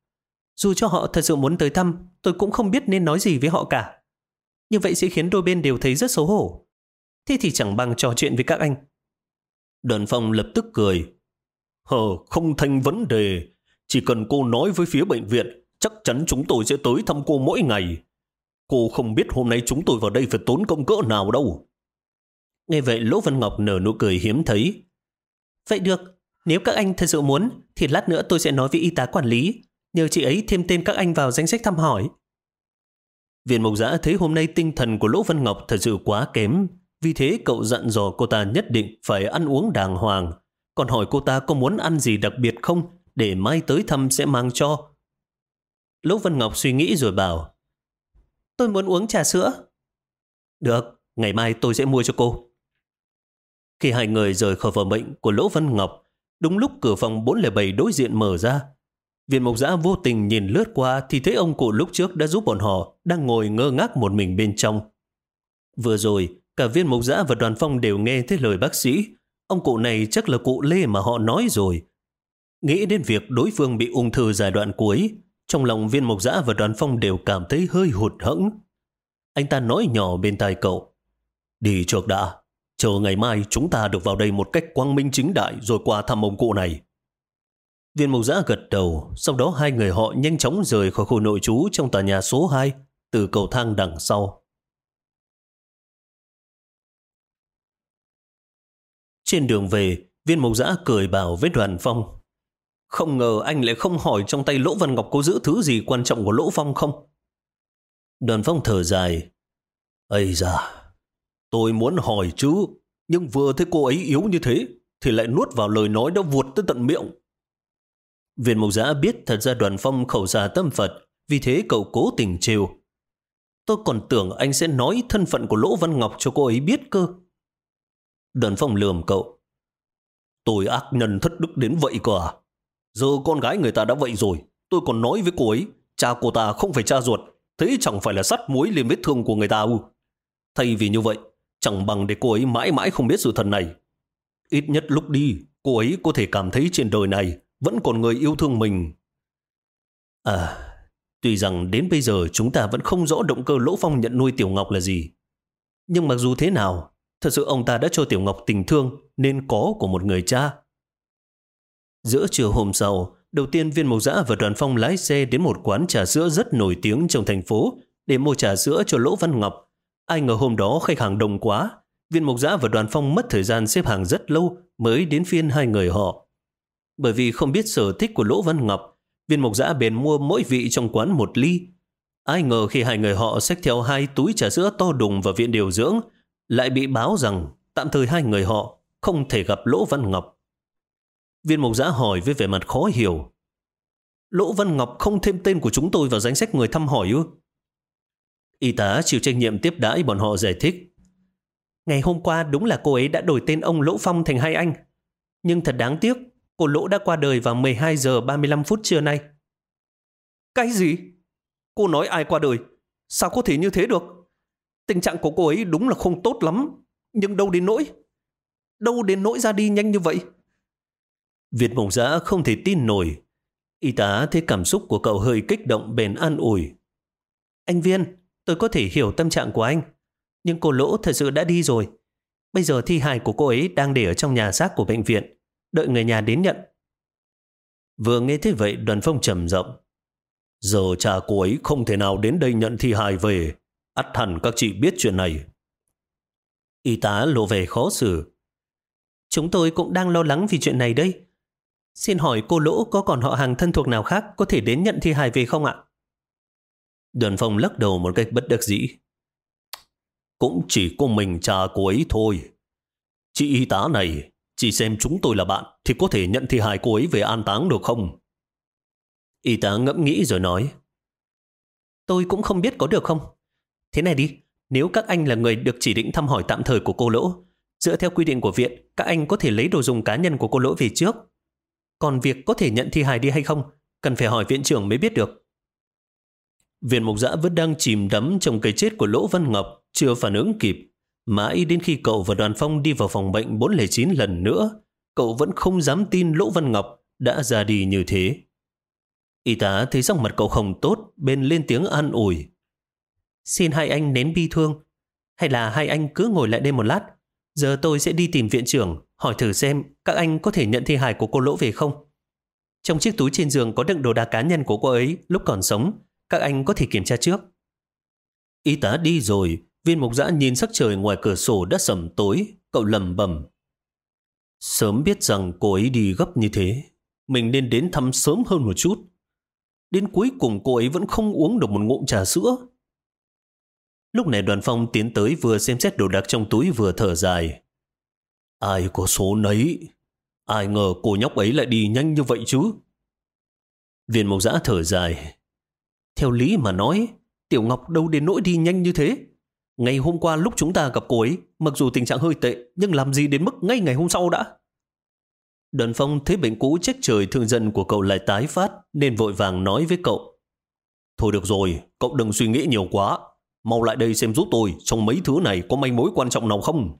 Dù cho họ thật sự muốn tới thăm, tôi cũng không biết nên nói gì với họ cả. Như vậy sẽ khiến đôi bên đều thấy rất xấu hổ. Thế thì chẳng bằng trò chuyện với các anh. Đoàn phong lập tức cười. Hờ, không thành vấn đề. Chỉ cần cô nói với phía bệnh viện, chắc chắn chúng tôi sẽ tới thăm cô mỗi ngày. Cô không biết hôm nay chúng tôi vào đây phải tốn công cỡ nào đâu. Nghe vậy Lỗ Văn Ngọc nở nụ cười hiếm thấy. Vậy được, nếu các anh thật sự muốn, thì lát nữa tôi sẽ nói với y tá quản lý, nhờ chị ấy thêm tên các anh vào danh sách thăm hỏi. Viện Mộc Giã thấy hôm nay tinh thần của Lỗ Văn Ngọc thật sự quá kém, vì thế cậu dặn dò cô ta nhất định phải ăn uống đàng hoàng, còn hỏi cô ta có muốn ăn gì đặc biệt không, để mai tới thăm sẽ mang cho. Lỗ Văn Ngọc suy nghĩ rồi bảo, Tôi muốn uống trà sữa. Được, ngày mai tôi sẽ mua cho cô. Khi hai người rời khỏi phòng bệnh của Lỗ Văn Ngọc, đúng lúc cửa phòng 407 đối diện mở ra. Viện Mộc Giã vô tình nhìn lướt qua thì thấy ông cụ lúc trước đã giúp bọn họ đang ngồi ngơ ngác một mình bên trong. Vừa rồi, cả viên Mộc Giã và đoàn phong đều nghe thấy lời bác sĩ. Ông cụ này chắc là cụ Lê mà họ nói rồi. Nghĩ đến việc đối phương bị ung thư giai đoạn cuối, trong lòng viên Mộc Giã và đoàn phong đều cảm thấy hơi hụt hẫng. Anh ta nói nhỏ bên tai cậu. Đi trước đã, chờ ngày mai chúng ta được vào đây một cách quang minh chính đại rồi qua thăm ông cụ này. Viên Mộc giã gật đầu, sau đó hai người họ nhanh chóng rời khỏi khu nội trú trong tòa nhà số 2 từ cầu thang đằng sau. Trên đường về, viên mộc giã cười bảo với đoàn phong. Không ngờ anh lại không hỏi trong tay Lỗ Văn Ngọc có giữ thứ gì quan trọng của Lỗ Phong không? Đoàn phong thở dài. Ây da, tôi muốn hỏi chứ, nhưng vừa thấy cô ấy yếu như thế, thì lại nuốt vào lời nói đã vuột tới tận miệng. Viên mộc giã biết thật ra đoàn phong khẩu già tâm Phật, vì thế cậu cố tình trêu. Tôi còn tưởng anh sẽ nói thân phận của Lỗ Văn Ngọc cho cô ấy biết cơ. Đoàn phong lườm cậu. Tôi ác nhân thất đức đến vậy cơ à? Giờ con gái người ta đã vậy rồi, tôi còn nói với cô ấy, cha cô ta không phải cha ruột, thế chẳng phải là sắt muối lên vết thương của người ta ư. Thay vì như vậy, chẳng bằng để cô ấy mãi mãi không biết sự thật này. Ít nhất lúc đi, cô ấy có thể cảm thấy trên đời này vẫn còn người yêu thương mình. À, tuy rằng đến bây giờ chúng ta vẫn không rõ động cơ Lỗ Phong nhận nuôi Tiểu Ngọc là gì. Nhưng mặc dù thế nào, thật sự ông ta đã cho Tiểu Ngọc tình thương nên có của một người cha. Giữa trưa hôm sau, đầu tiên viên mộc giã và đoàn phong lái xe đến một quán trà sữa rất nổi tiếng trong thành phố để mua trà sữa cho Lỗ Văn Ngọc. Ai ngờ hôm đó khách hàng đông quá, viên mộc giã và đoàn phong mất thời gian xếp hàng rất lâu mới đến phiên hai người họ. Bởi vì không biết sở thích của Lỗ Văn Ngọc, viên mộc giã bèn mua mỗi vị trong quán một ly. Ai ngờ khi hai người họ xách theo hai túi trà sữa to đùng vào viện điều dưỡng, lại bị báo rằng tạm thời hai người họ không thể gặp Lỗ Văn Ngọc. Viên mộc giã hỏi với vẻ mặt khó hiểu. Lỗ Văn Ngọc không thêm tên của chúng tôi vào danh sách người thăm hỏi ư? Y tá chịu trách nhiệm tiếp đãi bọn họ giải thích. Ngày hôm qua đúng là cô ấy đã đổi tên ông Lỗ Phong thành hai anh. Nhưng thật đáng tiếc, cô Lỗ đã qua đời vào 12 giờ 35 phút trưa nay. Cái gì? Cô nói ai qua đời? Sao có thể như thế được? Tình trạng của cô ấy đúng là không tốt lắm. Nhưng đâu đến nỗi? Đâu đến nỗi ra đi nhanh như vậy? Việt Mộng Giã không thể tin nổi. Y tá thấy cảm xúc của cậu hơi kích động bền an ủi. Anh Viên, tôi có thể hiểu tâm trạng của anh. Nhưng cô Lỗ thật sự đã đi rồi. Bây giờ thi hài của cô ấy đang để ở trong nhà xác của bệnh viện. Đợi người nhà đến nhận. Vừa nghe thế vậy đoàn phong trầm rộng. Giờ cha cô ấy không thể nào đến đây nhận thi hài về. ắt hẳn các chị biết chuyện này. Y tá lộ vẻ khó xử. Chúng tôi cũng đang lo lắng vì chuyện này đây. Xin hỏi cô Lỗ có còn họ hàng thân thuộc nào khác có thể đến nhận thi hài về không ạ? Đoàn phong lắc đầu một cách bất đắc dĩ. Cũng chỉ có mình cha cô ấy thôi. Chị y tá này, chỉ xem chúng tôi là bạn thì có thể nhận thi hài cô ấy về an táng được không? Y tá ngẫm nghĩ rồi nói. Tôi cũng không biết có được không. Thế này đi, nếu các anh là người được chỉ định thăm hỏi tạm thời của cô Lỗ, dựa theo quy định của viện, các anh có thể lấy đồ dùng cá nhân của cô Lỗ về trước còn việc có thể nhận thi hài đi hay không, cần phải hỏi viện trưởng mới biết được. Viện mục giã vẫn đang chìm đắm trong cái chết của Lỗ Văn Ngọc, chưa phản ứng kịp. Mãi đến khi cậu và đoàn phong đi vào phòng bệnh 409 lần nữa, cậu vẫn không dám tin Lỗ Văn Ngọc đã ra đi như thế. Y tá thấy sắc mặt cậu không tốt, bên lên tiếng an ủi. Xin hai anh nén bi thương, hay là hai anh cứ ngồi lại đây một lát, giờ tôi sẽ đi tìm viện trưởng, hỏi thử xem các anh có thể nhận thi hài của cô Lỗ về không. Trong chiếc túi trên giường có đựng đồ đạc cá nhân của cô ấy lúc còn sống, các anh có thể kiểm tra trước. Y tá đi rồi, viên mục giã nhìn sắc trời ngoài cửa sổ đã sầm tối, cậu lầm bầm. Sớm biết rằng cô ấy đi gấp như thế, mình nên đến thăm sớm hơn một chút. Đến cuối cùng cô ấy vẫn không uống được một ngụm trà sữa. Lúc này đoàn phong tiến tới vừa xem xét đồ đạc trong túi vừa thở dài. Ai có số nấy? Ai ngờ cô nhóc ấy lại đi nhanh như vậy chứ? Viên mộc giã thở dài. Theo lý mà nói, Tiểu Ngọc đâu đến nỗi đi nhanh như thế. Ngày hôm qua lúc chúng ta gặp cô ấy, mặc dù tình trạng hơi tệ, nhưng làm gì đến mức ngay ngày hôm sau đã? Đoàn phong thấy bệnh cũ trách trời thương dân của cậu lại tái phát, nên vội vàng nói với cậu. Thôi được rồi, cậu đừng suy nghĩ nhiều quá. Mau lại đây xem giúp tôi, trong mấy thứ này có manh mối quan trọng nào không?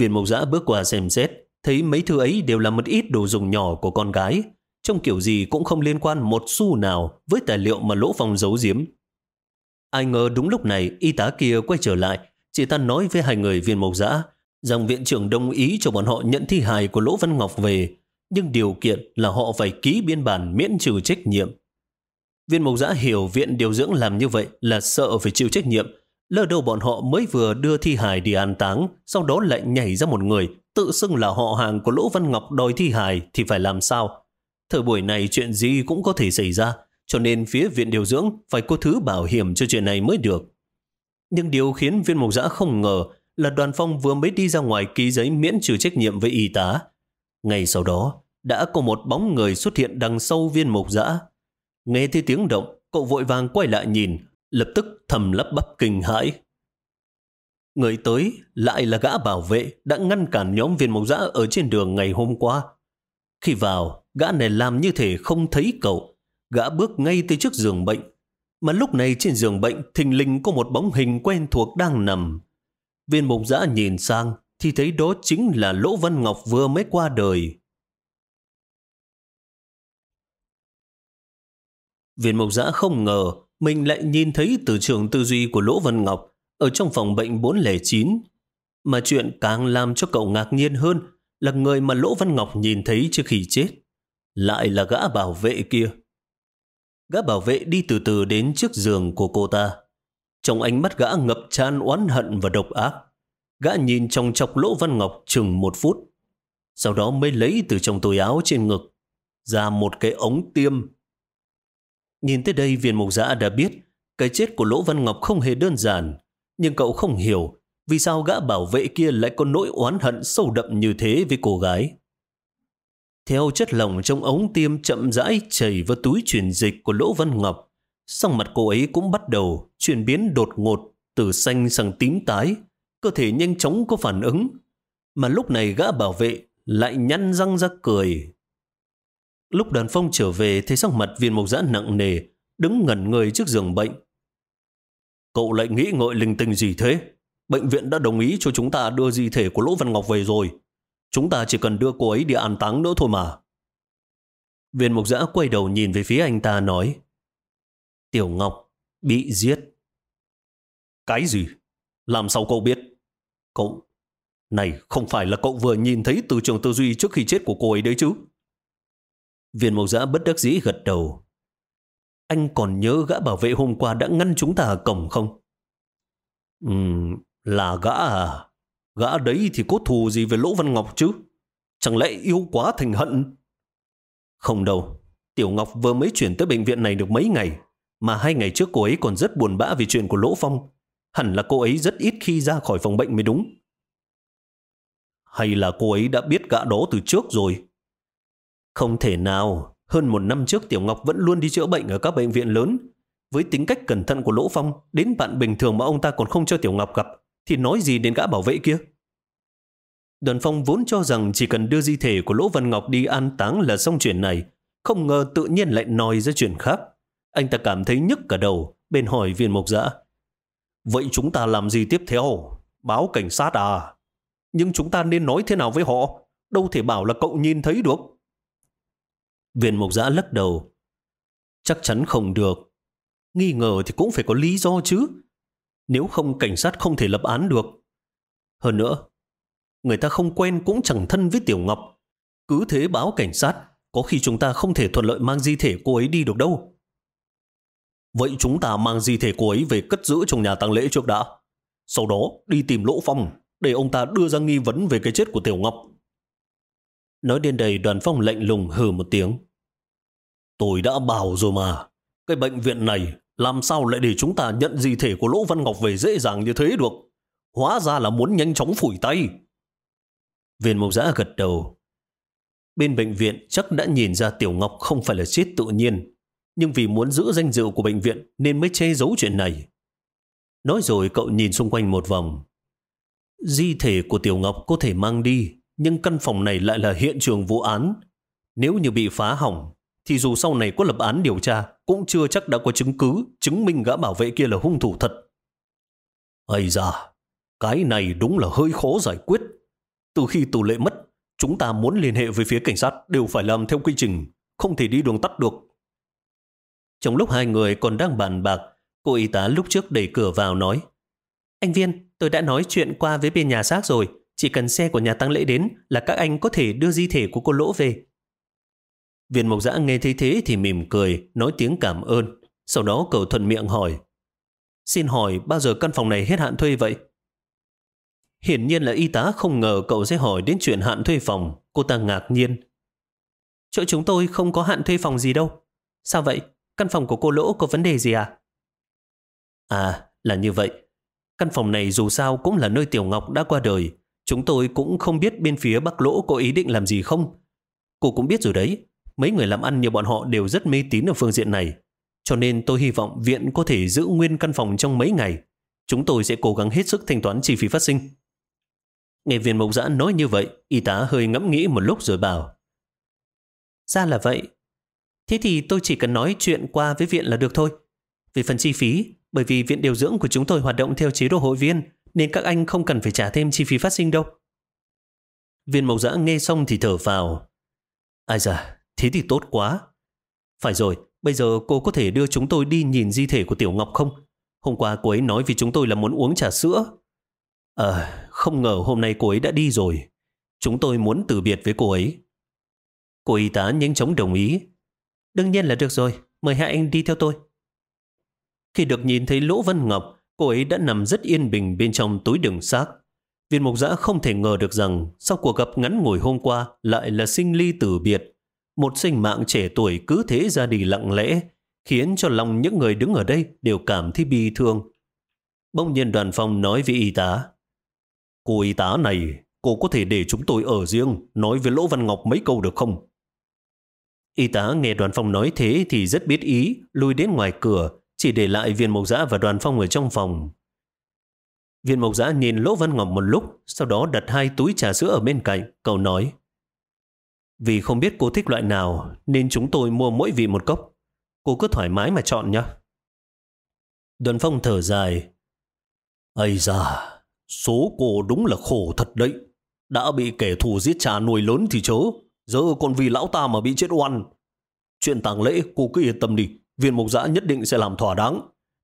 Viên mộc giã bước qua xem xét, thấy mấy thứ ấy đều là một ít đồ dùng nhỏ của con gái, trong kiểu gì cũng không liên quan một xu nào với tài liệu mà Lỗ phòng giấu giếm. Ai ngờ đúng lúc này y tá kia quay trở lại, chị ta nói với hai người viên mộc giã rằng viện trưởng đồng ý cho bọn họ nhận thi hài của Lỗ Văn Ngọc về, nhưng điều kiện là họ phải ký biên bản miễn trừ trách nhiệm. Viên mộc giã hiểu viện điều dưỡng làm như vậy là sợ phải chịu trách nhiệm, Lỡ đâu bọn họ mới vừa đưa thi hài đi an táng, sau đó lại nhảy ra một người tự xưng là họ hàng của Lỗ Văn Ngọc đòi thi hài thì phải làm sao? Thời buổi này chuyện gì cũng có thể xảy ra, cho nên phía viện điều dưỡng phải có thứ bảo hiểm cho chuyện này mới được. Nhưng điều khiến viên mục giã không ngờ là đoàn phong vừa mới đi ra ngoài ký giấy miễn trừ trách nhiệm với y tá. Ngay sau đó, đã có một bóng người xuất hiện đằng sau viên mục giã. Nghe thấy tiếng động, cậu vội vàng quay lại nhìn, lập tức thầm lấp bắp kinh hãi. Người tới lại là gã bảo vệ đã ngăn cản nhóm viên mộc dã ở trên đường ngày hôm qua. Khi vào, gã này làm như thể không thấy cậu. Gã bước ngay tới trước giường bệnh. Mà lúc này trên giường bệnh thình lình có một bóng hình quen thuộc đang nằm. Viên mộc dã nhìn sang thì thấy đó chính là Lỗ Văn Ngọc vừa mới qua đời. Viên Mộc giã không ngờ mình lại nhìn thấy từ trường tư duy của Lỗ Văn Ngọc ở trong phòng bệnh 409. Mà chuyện càng làm cho cậu ngạc nhiên hơn là người mà Lỗ Văn Ngọc nhìn thấy trước khi chết. Lại là gã bảo vệ kia. Gã bảo vệ đi từ từ đến trước giường của cô ta. Trong ánh mắt gã ngập tràn oán hận và độc ác. Gã nhìn trong chọc Lỗ Văn Ngọc chừng một phút. Sau đó mới lấy từ trong túi áo trên ngực ra một cái ống tiêm. Nhìn tới đây viên mục giã đã biết cái chết của Lỗ Văn Ngọc không hề đơn giản nhưng cậu không hiểu vì sao gã bảo vệ kia lại có nỗi oán hận sâu đậm như thế với cô gái. Theo chất lỏng trong ống tiêm chậm rãi chảy vào túi truyền dịch của Lỗ Văn Ngọc, song mặt cô ấy cũng bắt đầu chuyển biến đột ngột từ xanh sang tím tái, cơ thể nhanh chóng có phản ứng. Mà lúc này gã bảo vệ lại nhăn răng ra cười. Lúc đoàn phong trở về thấy sắc mặt viên mộc giã nặng nề, đứng ngẩn người trước giường bệnh, Cậu lại nghĩ ngợi linh tinh gì thế? Bệnh viện đã đồng ý cho chúng ta đưa di thể của Lỗ Văn Ngọc về rồi. Chúng ta chỉ cần đưa cô ấy đi an táng nữa thôi mà. Viên mộc giã quay đầu nhìn về phía anh ta nói Tiểu Ngọc bị giết. Cái gì? Làm sao cậu biết? Cậu... Này, không phải là cậu vừa nhìn thấy từ trường tư duy trước khi chết của cô ấy đấy chứ? Viên mộc giã bất đắc dĩ gật đầu. Anh còn nhớ gã bảo vệ hôm qua đã ngăn chúng ta ở cổng không? Ừm, là gã à? Gã đấy thì có thù gì về Lỗ Văn Ngọc chứ? Chẳng lẽ yêu quá thành hận? Không đâu. Tiểu Ngọc vừa mới chuyển tới bệnh viện này được mấy ngày. Mà hai ngày trước cô ấy còn rất buồn bã vì chuyện của Lỗ Phong. Hẳn là cô ấy rất ít khi ra khỏi phòng bệnh mới đúng. Hay là cô ấy đã biết gã đó từ trước rồi? Không thể nào. Hơn một năm trước Tiểu Ngọc vẫn luôn đi chữa bệnh ở các bệnh viện lớn. Với tính cách cẩn thận của Lỗ Phong, đến bạn bình thường mà ông ta còn không cho Tiểu Ngọc gặp, thì nói gì đến gã bảo vệ kia? Đoàn Phong vốn cho rằng chỉ cần đưa di thể của Lỗ Văn Ngọc đi an táng là xong chuyện này, không ngờ tự nhiên lại nói ra chuyện khác. Anh ta cảm thấy nhức cả đầu, bên hỏi viên mộc dã. Vậy chúng ta làm gì tiếp theo? Báo cảnh sát à? Nhưng chúng ta nên nói thế nào với họ? Đâu thể bảo là cậu nhìn thấy được. Viên mục giã lắc đầu. Chắc chắn không được. Nghi ngờ thì cũng phải có lý do chứ. Nếu không cảnh sát không thể lập án được. Hơn nữa, người ta không quen cũng chẳng thân với Tiểu Ngọc. Cứ thế báo cảnh sát, có khi chúng ta không thể thuận lợi mang di thể cô ấy đi được đâu. Vậy chúng ta mang di thể cô ấy về cất giữ trong nhà tang lễ trước đã. Sau đó đi tìm Lỗ Phong để ông ta đưa ra nghi vấn về cái chết của Tiểu Ngọc. Nói đến đây đoàn phong lạnh lùng hừ một tiếng. Tôi đã bảo rồi mà, cái bệnh viện này làm sao lại để chúng ta nhận di thể của Lỗ Văn Ngọc về dễ dàng như thế được? Hóa ra là muốn nhanh chóng phủi tay. Viên mộc giã gật đầu. Bên bệnh viện chắc đã nhìn ra Tiểu Ngọc không phải là chết tự nhiên, nhưng vì muốn giữ danh dự của bệnh viện nên mới che giấu chuyện này. Nói rồi cậu nhìn xung quanh một vòng. Di thể của Tiểu Ngọc có thể mang đi, nhưng căn phòng này lại là hiện trường vụ án. Nếu như bị phá hỏng, thì dù sau này có lập án điều tra, cũng chưa chắc đã có chứng cứ chứng minh gã bảo vệ kia là hung thủ thật. Ây da, cái này đúng là hơi khó giải quyết. Từ khi tù lệ mất, chúng ta muốn liên hệ với phía cảnh sát đều phải làm theo quy trình, không thể đi đường tắt được. Trong lúc hai người còn đang bàn bạc, cô y tá lúc trước đẩy cửa vào nói Anh Viên, tôi đã nói chuyện qua với bên nhà xác rồi. Chỉ cần xe của nhà tăng lễ đến là các anh có thể đưa di thể của cô Lỗ về. Viên mộc giã nghe thấy thế thì mỉm cười, nói tiếng cảm ơn. Sau đó cậu thuận miệng hỏi. Xin hỏi bao giờ căn phòng này hết hạn thuê vậy? Hiển nhiên là y tá không ngờ cậu sẽ hỏi đến chuyện hạn thuê phòng. Cô ta ngạc nhiên. Chỗ chúng tôi không có hạn thuê phòng gì đâu. Sao vậy? Căn phòng của cô Lỗ có vấn đề gì à? À, là như vậy. Căn phòng này dù sao cũng là nơi Tiểu Ngọc đã qua đời. Chúng tôi cũng không biết bên phía Bắc Lỗ có ý định làm gì không. Cô cũng biết rồi đấy, mấy người làm ăn như bọn họ đều rất mê tín ở phương diện này. Cho nên tôi hy vọng viện có thể giữ nguyên căn phòng trong mấy ngày. Chúng tôi sẽ cố gắng hết sức thanh toán chi phí phát sinh. Nghe viên mộc giã nói như vậy, y tá hơi ngẫm nghĩ một lúc rồi bảo. Ra là vậy. Thế thì tôi chỉ cần nói chuyện qua với viện là được thôi. Về phần chi phí, bởi vì viện điều dưỡng của chúng tôi hoạt động theo chế độ hội viên, nên các anh không cần phải trả thêm chi phí phát sinh đâu. Viên mộc giã nghe xong thì thở vào. Ai da, thế thì tốt quá. Phải rồi, bây giờ cô có thể đưa chúng tôi đi nhìn di thể của Tiểu Ngọc không? Hôm qua cô ấy nói vì chúng tôi là muốn uống trà sữa. À, không ngờ hôm nay cô ấy đã đi rồi. Chúng tôi muốn từ biệt với cô ấy. Cô y tá nhanh chóng đồng ý. Đương nhiên là được rồi, mời hai anh đi theo tôi. Khi được nhìn thấy Lỗ Vân Ngọc, cô ấy đã nằm rất yên bình bên trong túi đường xác. Viên mục giã không thể ngờ được rằng sau cuộc gặp ngắn ngủi hôm qua lại là sinh ly tử biệt. Một sinh mạng trẻ tuổi cứ thế ra đi lặng lẽ, khiến cho lòng những người đứng ở đây đều cảm thấy bi thương. Bỗng nhiên đoàn phong nói với y tá. Cô y tá này, cô có thể để chúng tôi ở riêng, nói với Lỗ Văn Ngọc mấy câu được không? Y tá nghe đoàn phong nói thế thì rất biết ý, lui đến ngoài cửa, chỉ để lại viên mộc giã và đoàn phong ở trong phòng. Viên mộc giã nhìn Lỗ Văn Ngọc một lúc, sau đó đặt hai túi trà sữa ở bên cạnh, cậu nói. Vì không biết cô thích loại nào, nên chúng tôi mua mỗi vị một cốc. Cô cứ thoải mái mà chọn nhé. Đoàn phong thở dài. Ây da, số cô đúng là khổ thật đấy. Đã bị kẻ thù giết cha nuôi lớn thì chớ, giờ còn vì lão ta mà bị chết oan. Chuyện tàng lễ cô cứ yên tâm đi, viên mục giã nhất định sẽ làm thỏa đáng.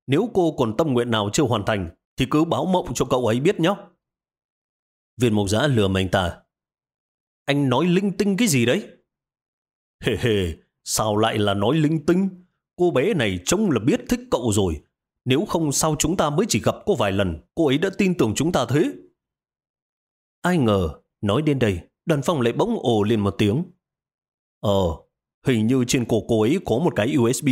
Nếu cô còn tâm nguyện nào chưa hoàn thành, thì cứ báo mộng cho cậu ấy biết nhé. Viên mục giã lừa mình ta. Anh nói linh tinh cái gì đấy? Hề hề, sao lại là nói linh tinh? Cô bé này trông là biết thích cậu rồi. Nếu không sao chúng ta mới chỉ gặp cô vài lần, cô ấy đã tin tưởng chúng ta thế. Ai ngờ, nói đến đây, đoàn phong lại bỗng ồ lên một tiếng. Ờ, hình như trên cổ cô ấy có một cái USB.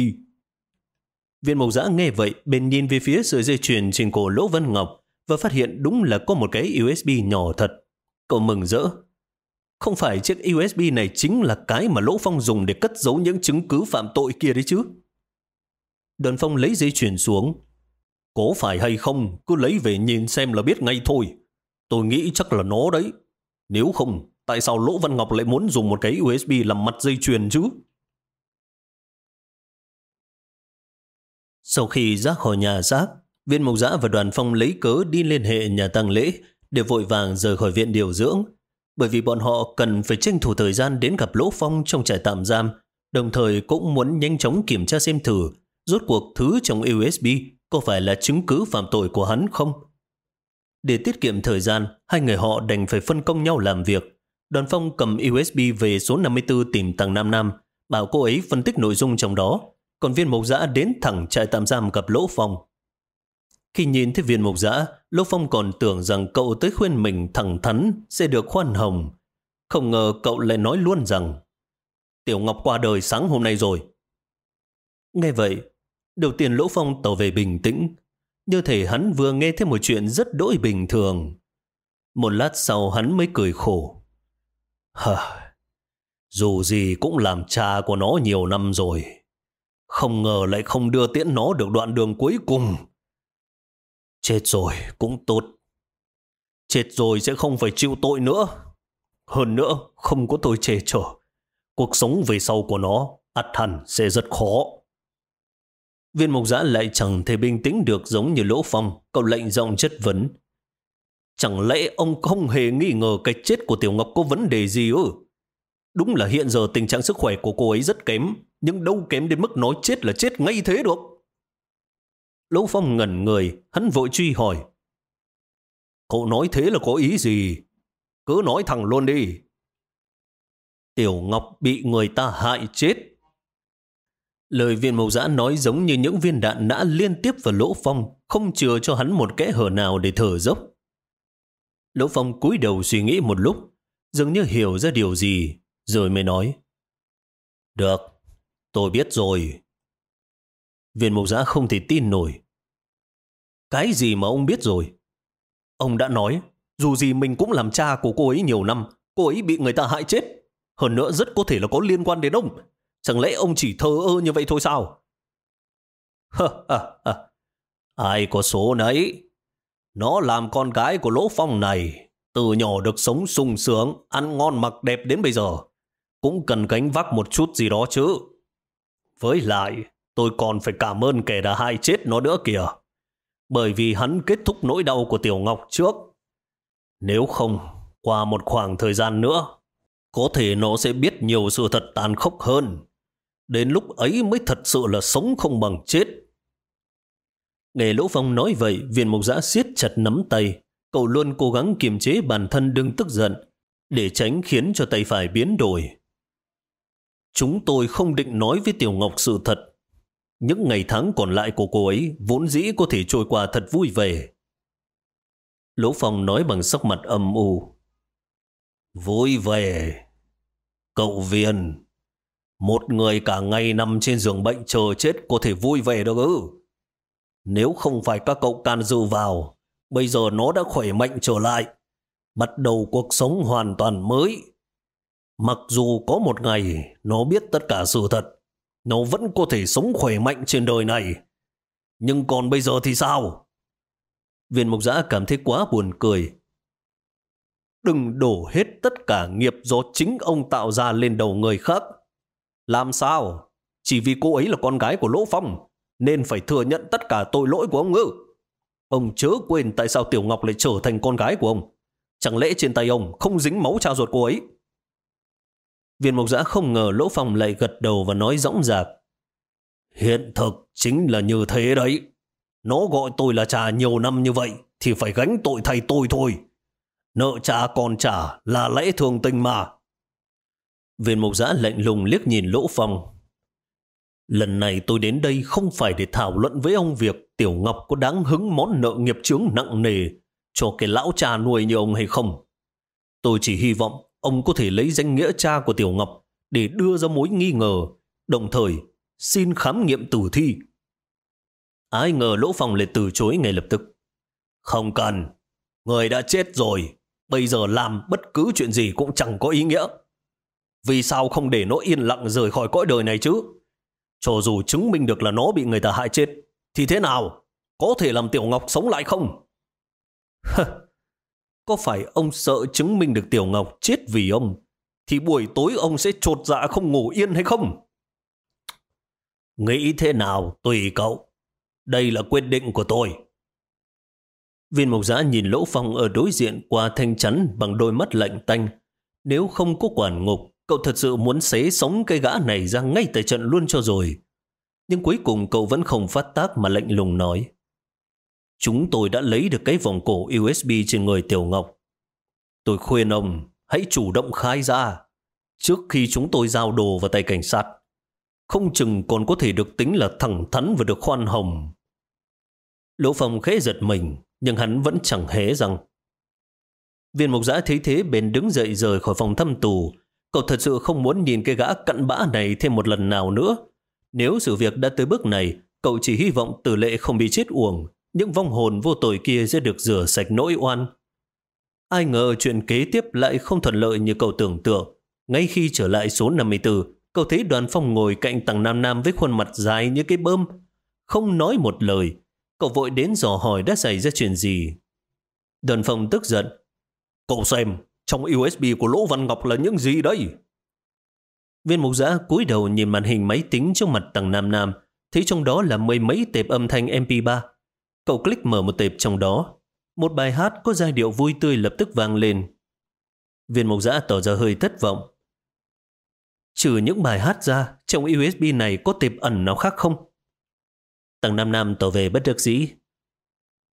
Viên mộc giã nghe vậy, bên nhìn về phía sợi dây chuyền trên cổ Lỗ Vân Ngọc và phát hiện đúng là có một cái USB nhỏ thật. Cậu mừng rỡ. Không phải chiếc USB này chính là cái mà Lỗ Phong dùng để cất giấu những chứng cứ phạm tội kia đấy chứ. Đoàn Phong lấy dây chuyền xuống. Có phải hay không, cứ lấy về nhìn xem là biết ngay thôi. Tôi nghĩ chắc là nó đấy. Nếu không, tại sao Lỗ Văn Ngọc lại muốn dùng một cái USB làm mặt dây chuyền chứ? Sau khi ra khỏi nhà xác, viên mục giã và đoàn phong lấy cớ đi liên hệ nhà tăng lễ để vội vàng rời khỏi viện điều dưỡng. Bởi vì bọn họ cần phải tranh thủ thời gian đến gặp Lỗ Phong trong trại tạm giam, đồng thời cũng muốn nhanh chóng kiểm tra xem thử rốt cuộc thứ trong USB có phải là chứng cứ phạm tội của hắn không. Để tiết kiệm thời gian, hai người họ đành phải phân công nhau làm việc. Đoàn phong cầm USB về số 54 tìm Tăng Nam Nam, bảo cô ấy phân tích nội dung trong đó, còn viên mộc giã đến thẳng trại tạm giam gặp Lỗ Phong. Khi nhìn thấy viên mộc giã, Lỗ Phong còn tưởng rằng cậu tới khuyên mình thẳng thắn sẽ được khoan hồng. Không ngờ cậu lại nói luôn rằng Tiểu Ngọc qua đời sáng hôm nay rồi. Nghe vậy, đầu tiên Lỗ Phong tỏ về bình tĩnh, như thể hắn vừa nghe thêm một chuyện rất đỗi bình thường. Một lát sau hắn mới cười khổ. Hờ, dù gì cũng làm cha của nó nhiều năm rồi. Không ngờ lại không đưa tiễn nó được đoạn đường cuối cùng. Chết rồi cũng tốt. Chết rồi sẽ không phải chịu tội nữa. Hơn nữa, không có tôi chê chở. Cuộc sống về sau của nó, ắt hẳn sẽ rất khó. Viên mục giã lại chẳng thể bình tĩnh được giống như lỗ phong, cậu lệnh giọng chất vấn. Chẳng lẽ ông không hề nghi ngờ cái chết của Tiểu Ngọc có vấn đề gì ư? Đúng là hiện giờ tình trạng sức khỏe của cô ấy rất kém, nhưng đâu kém đến mức nói chết là chết ngay thế được. Lỗ Phong ngẩn người, hắn vội truy hỏi. Cậu nói thế là có ý gì? Cứ nói thẳng luôn đi. Tiểu Ngọc bị người ta hại chết. Lời viên mộc giã nói giống như những viên đạn đã liên tiếp vào lỗ phong, không chừa cho hắn một kẽ hở nào để thở dốc. Lỗ Phong cúi đầu suy nghĩ một lúc, dường như hiểu ra điều gì, rồi mới nói. Được, tôi biết rồi. Viên mục giã không thể tin nổi. Cái gì mà ông biết rồi? Ông đã nói, dù gì mình cũng làm cha của cô ấy nhiều năm, cô ấy bị người ta hại chết. Hơn nữa rất có thể là có liên quan đến ông. Chẳng lẽ ông chỉ thờ ơ như vậy thôi sao? Ai có số nấy? Nó làm con gái của Lỗ Phong này, từ nhỏ được sống sung sướng, ăn ngon mặc đẹp đến bây giờ. Cũng cần gánh vác một chút gì đó chứ. Với lại, tôi còn phải cảm ơn kẻ đã hai chết nó nữa kìa. Bởi vì hắn kết thúc nỗi đau của Tiểu Ngọc trước. Nếu không, qua một khoảng thời gian nữa, có thể nó sẽ biết nhiều sự thật tàn khốc hơn. Đến lúc ấy mới thật sự là sống không bằng chết. Nghe Lỗ Phong nói vậy, viên mục giã siết chặt nắm tay. Cậu luôn cố gắng kiềm chế bản thân đừng tức giận, để tránh khiến cho tay phải biến đổi. Chúng tôi không định nói với Tiểu Ngọc sự thật. Những ngày tháng còn lại của cô ấy vốn dĩ có thể trôi qua thật vui vẻ. Lỗ Phong nói bằng sắc mặt âm u. Vui vẻ. Cậu viên, một người cả ngày nằm trên giường bệnh chờ chết có thể vui vẻ được ư? Nếu không phải các cậu can dự vào, bây giờ nó đã khỏe mạnh trở lại, bắt đầu cuộc sống hoàn toàn mới. Mặc dù có một ngày nó biết tất cả sự thật, nó vẫn có thể sống khỏe mạnh trên đời này. Nhưng còn bây giờ thì sao? Viên mục giã cảm thấy quá buồn cười. Đừng đổ hết tất cả nghiệp do chính ông tạo ra lên đầu người khác. Làm sao? Chỉ vì cô ấy là con gái của Lỗ Phong, nên phải thừa nhận tất cả tội lỗi của ông ngữ. Ông chớ quên tại sao Tiểu Ngọc lại trở thành con gái của ông. Chẳng lẽ trên tay ông không dính máu cha ruột cô ấy? Viên mục giã không ngờ Lỗ Phong lại gật đầu và nói rõng rạc. Hiện thực chính là như thế đấy. Nó gọi tôi là cha nhiều năm như vậy thì phải gánh tội thay tôi thôi. Nợ cha còn trả là lẽ thường tình mà. Viên mục giã lạnh lùng liếc nhìn Lỗ Phong. Lần này tôi đến đây không phải để thảo luận với ông việc Tiểu Ngọc có đáng hứng món nợ nghiệp chướng nặng nề cho cái lão cha nuôi như ông hay không. Tôi chỉ hy vọng ông có thể lấy danh nghĩa cha của Tiểu Ngọc để đưa ra mối nghi ngờ, đồng thời xin khám nghiệm tử thi. Ai ngờ Lỗ phòng lại từ chối ngay lập tức. Không cần, người đã chết rồi, bây giờ làm bất cứ chuyện gì cũng chẳng có ý nghĩa. Vì sao không để nó yên lặng rời khỏi cõi đời này chứ? Cho dù chứng minh được là nó bị người ta hại chết, thì thế nào? Có thể làm Tiểu Ngọc sống lại không? Có phải ông sợ chứng minh được Tiểu Ngọc chết vì ông, thì buổi tối ông sẽ trột dạ không ngủ yên hay không? Nghĩ thế nào tùy cậu. Đây là quyết định của tôi. Viên mộc giã nhìn lỗ phong ở đối diện qua thanh chắn bằng đôi mắt lạnh tanh. Nếu không có quản ngục, cậu thật sự muốn xé sống cây gã này ra ngay tại trận luôn cho rồi. Nhưng cuối cùng cậu vẫn không phát tác mà lạnh lùng nói. Chúng tôi đã lấy được cái vòng cổ USB trên người Tiểu Ngọc. Tôi khuyên ông hãy chủ động khai ra trước khi chúng tôi giao đồ vào tay cảnh sát. Không chừng còn có thể được tính là thẳng thắn và được khoan hồng. Lỗ Phong khẽ giật mình, nhưng hắn vẫn chẳng hé rằng. Viên mục giã thấy thế bền đứng dậy rời khỏi phòng thăm tù. Cậu thật sự không muốn nhìn cái gã cặn bã này thêm một lần nào nữa. Nếu sự việc đã tới bước này, cậu chỉ hy vọng tử lệ không bị chết uổng, những vong hồn vô tội kia sẽ được rửa sạch nỗi oan. Ai ngờ chuyện kế tiếp lại không thuận lợi như cậu tưởng tượng. Ngay khi trở lại số 54, cậu thấy đoàn phong ngồi cạnh tầng Nam Nam với khuôn mặt dài như cái bơm. Không nói một lời, cậu vội đến dò hỏi đã xảy ra chuyện gì. Đoàn phong tức giận. Cậu xem, trong USB của Lỗ Văn Ngọc là những gì đấy? Viên mục giã cúi đầu nhìn màn hình máy tính trong mặt tầng Nam Nam, thấy trong đó là mười mấy tệp âm thanh MP3. Cậu click mở một tệp trong đó. Một bài hát có giai điệu vui tươi lập tức vang lên. Viên mộc giã tỏ ra hơi thất vọng. Trừ những bài hát ra, trong USB này có tệp ẩn nào khác không? Tầng Nam Nam tỏ về bất đắc dĩ.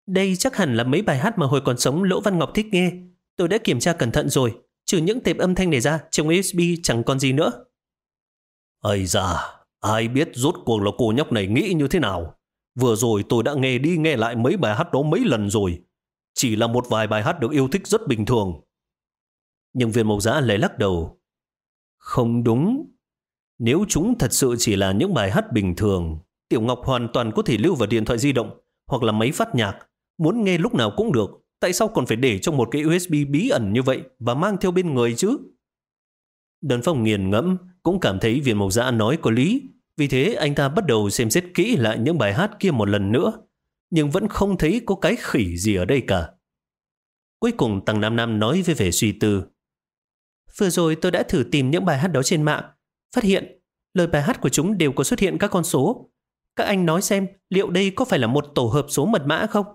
Đây chắc hẳn là mấy bài hát mà hồi còn sống Lỗ Văn Ngọc thích nghe. Tôi đã kiểm tra cẩn thận rồi. Trừ những tệp âm thanh này ra, trong USB chẳng còn gì nữa. Ây da, ai biết rốt cuộc là cô nhóc này nghĩ như thế nào. Vừa rồi tôi đã nghe đi nghe lại mấy bài hát đó mấy lần rồi. chỉ là một vài bài hát được yêu thích rất bình thường. Nhưng viên mộc giã lấy lắc đầu. Không đúng. Nếu chúng thật sự chỉ là những bài hát bình thường, Tiểu Ngọc hoàn toàn có thể lưu vào điện thoại di động hoặc là máy phát nhạc. Muốn nghe lúc nào cũng được. Tại sao còn phải để trong một cái USB bí ẩn như vậy và mang theo bên người chứ? Đơn phong nghiền ngẫm cũng cảm thấy viên mộc giã nói có lý. Vì thế anh ta bắt đầu xem xét kỹ lại những bài hát kia một lần nữa. Nhưng vẫn không thấy có cái khỉ gì ở đây cả. Cuối cùng Tăng Nam Nam nói với vẻ suy tư. Vừa rồi tôi đã thử tìm những bài hát đó trên mạng. Phát hiện lời bài hát của chúng đều có xuất hiện các con số. Các anh nói xem liệu đây có phải là một tổ hợp số mật mã không?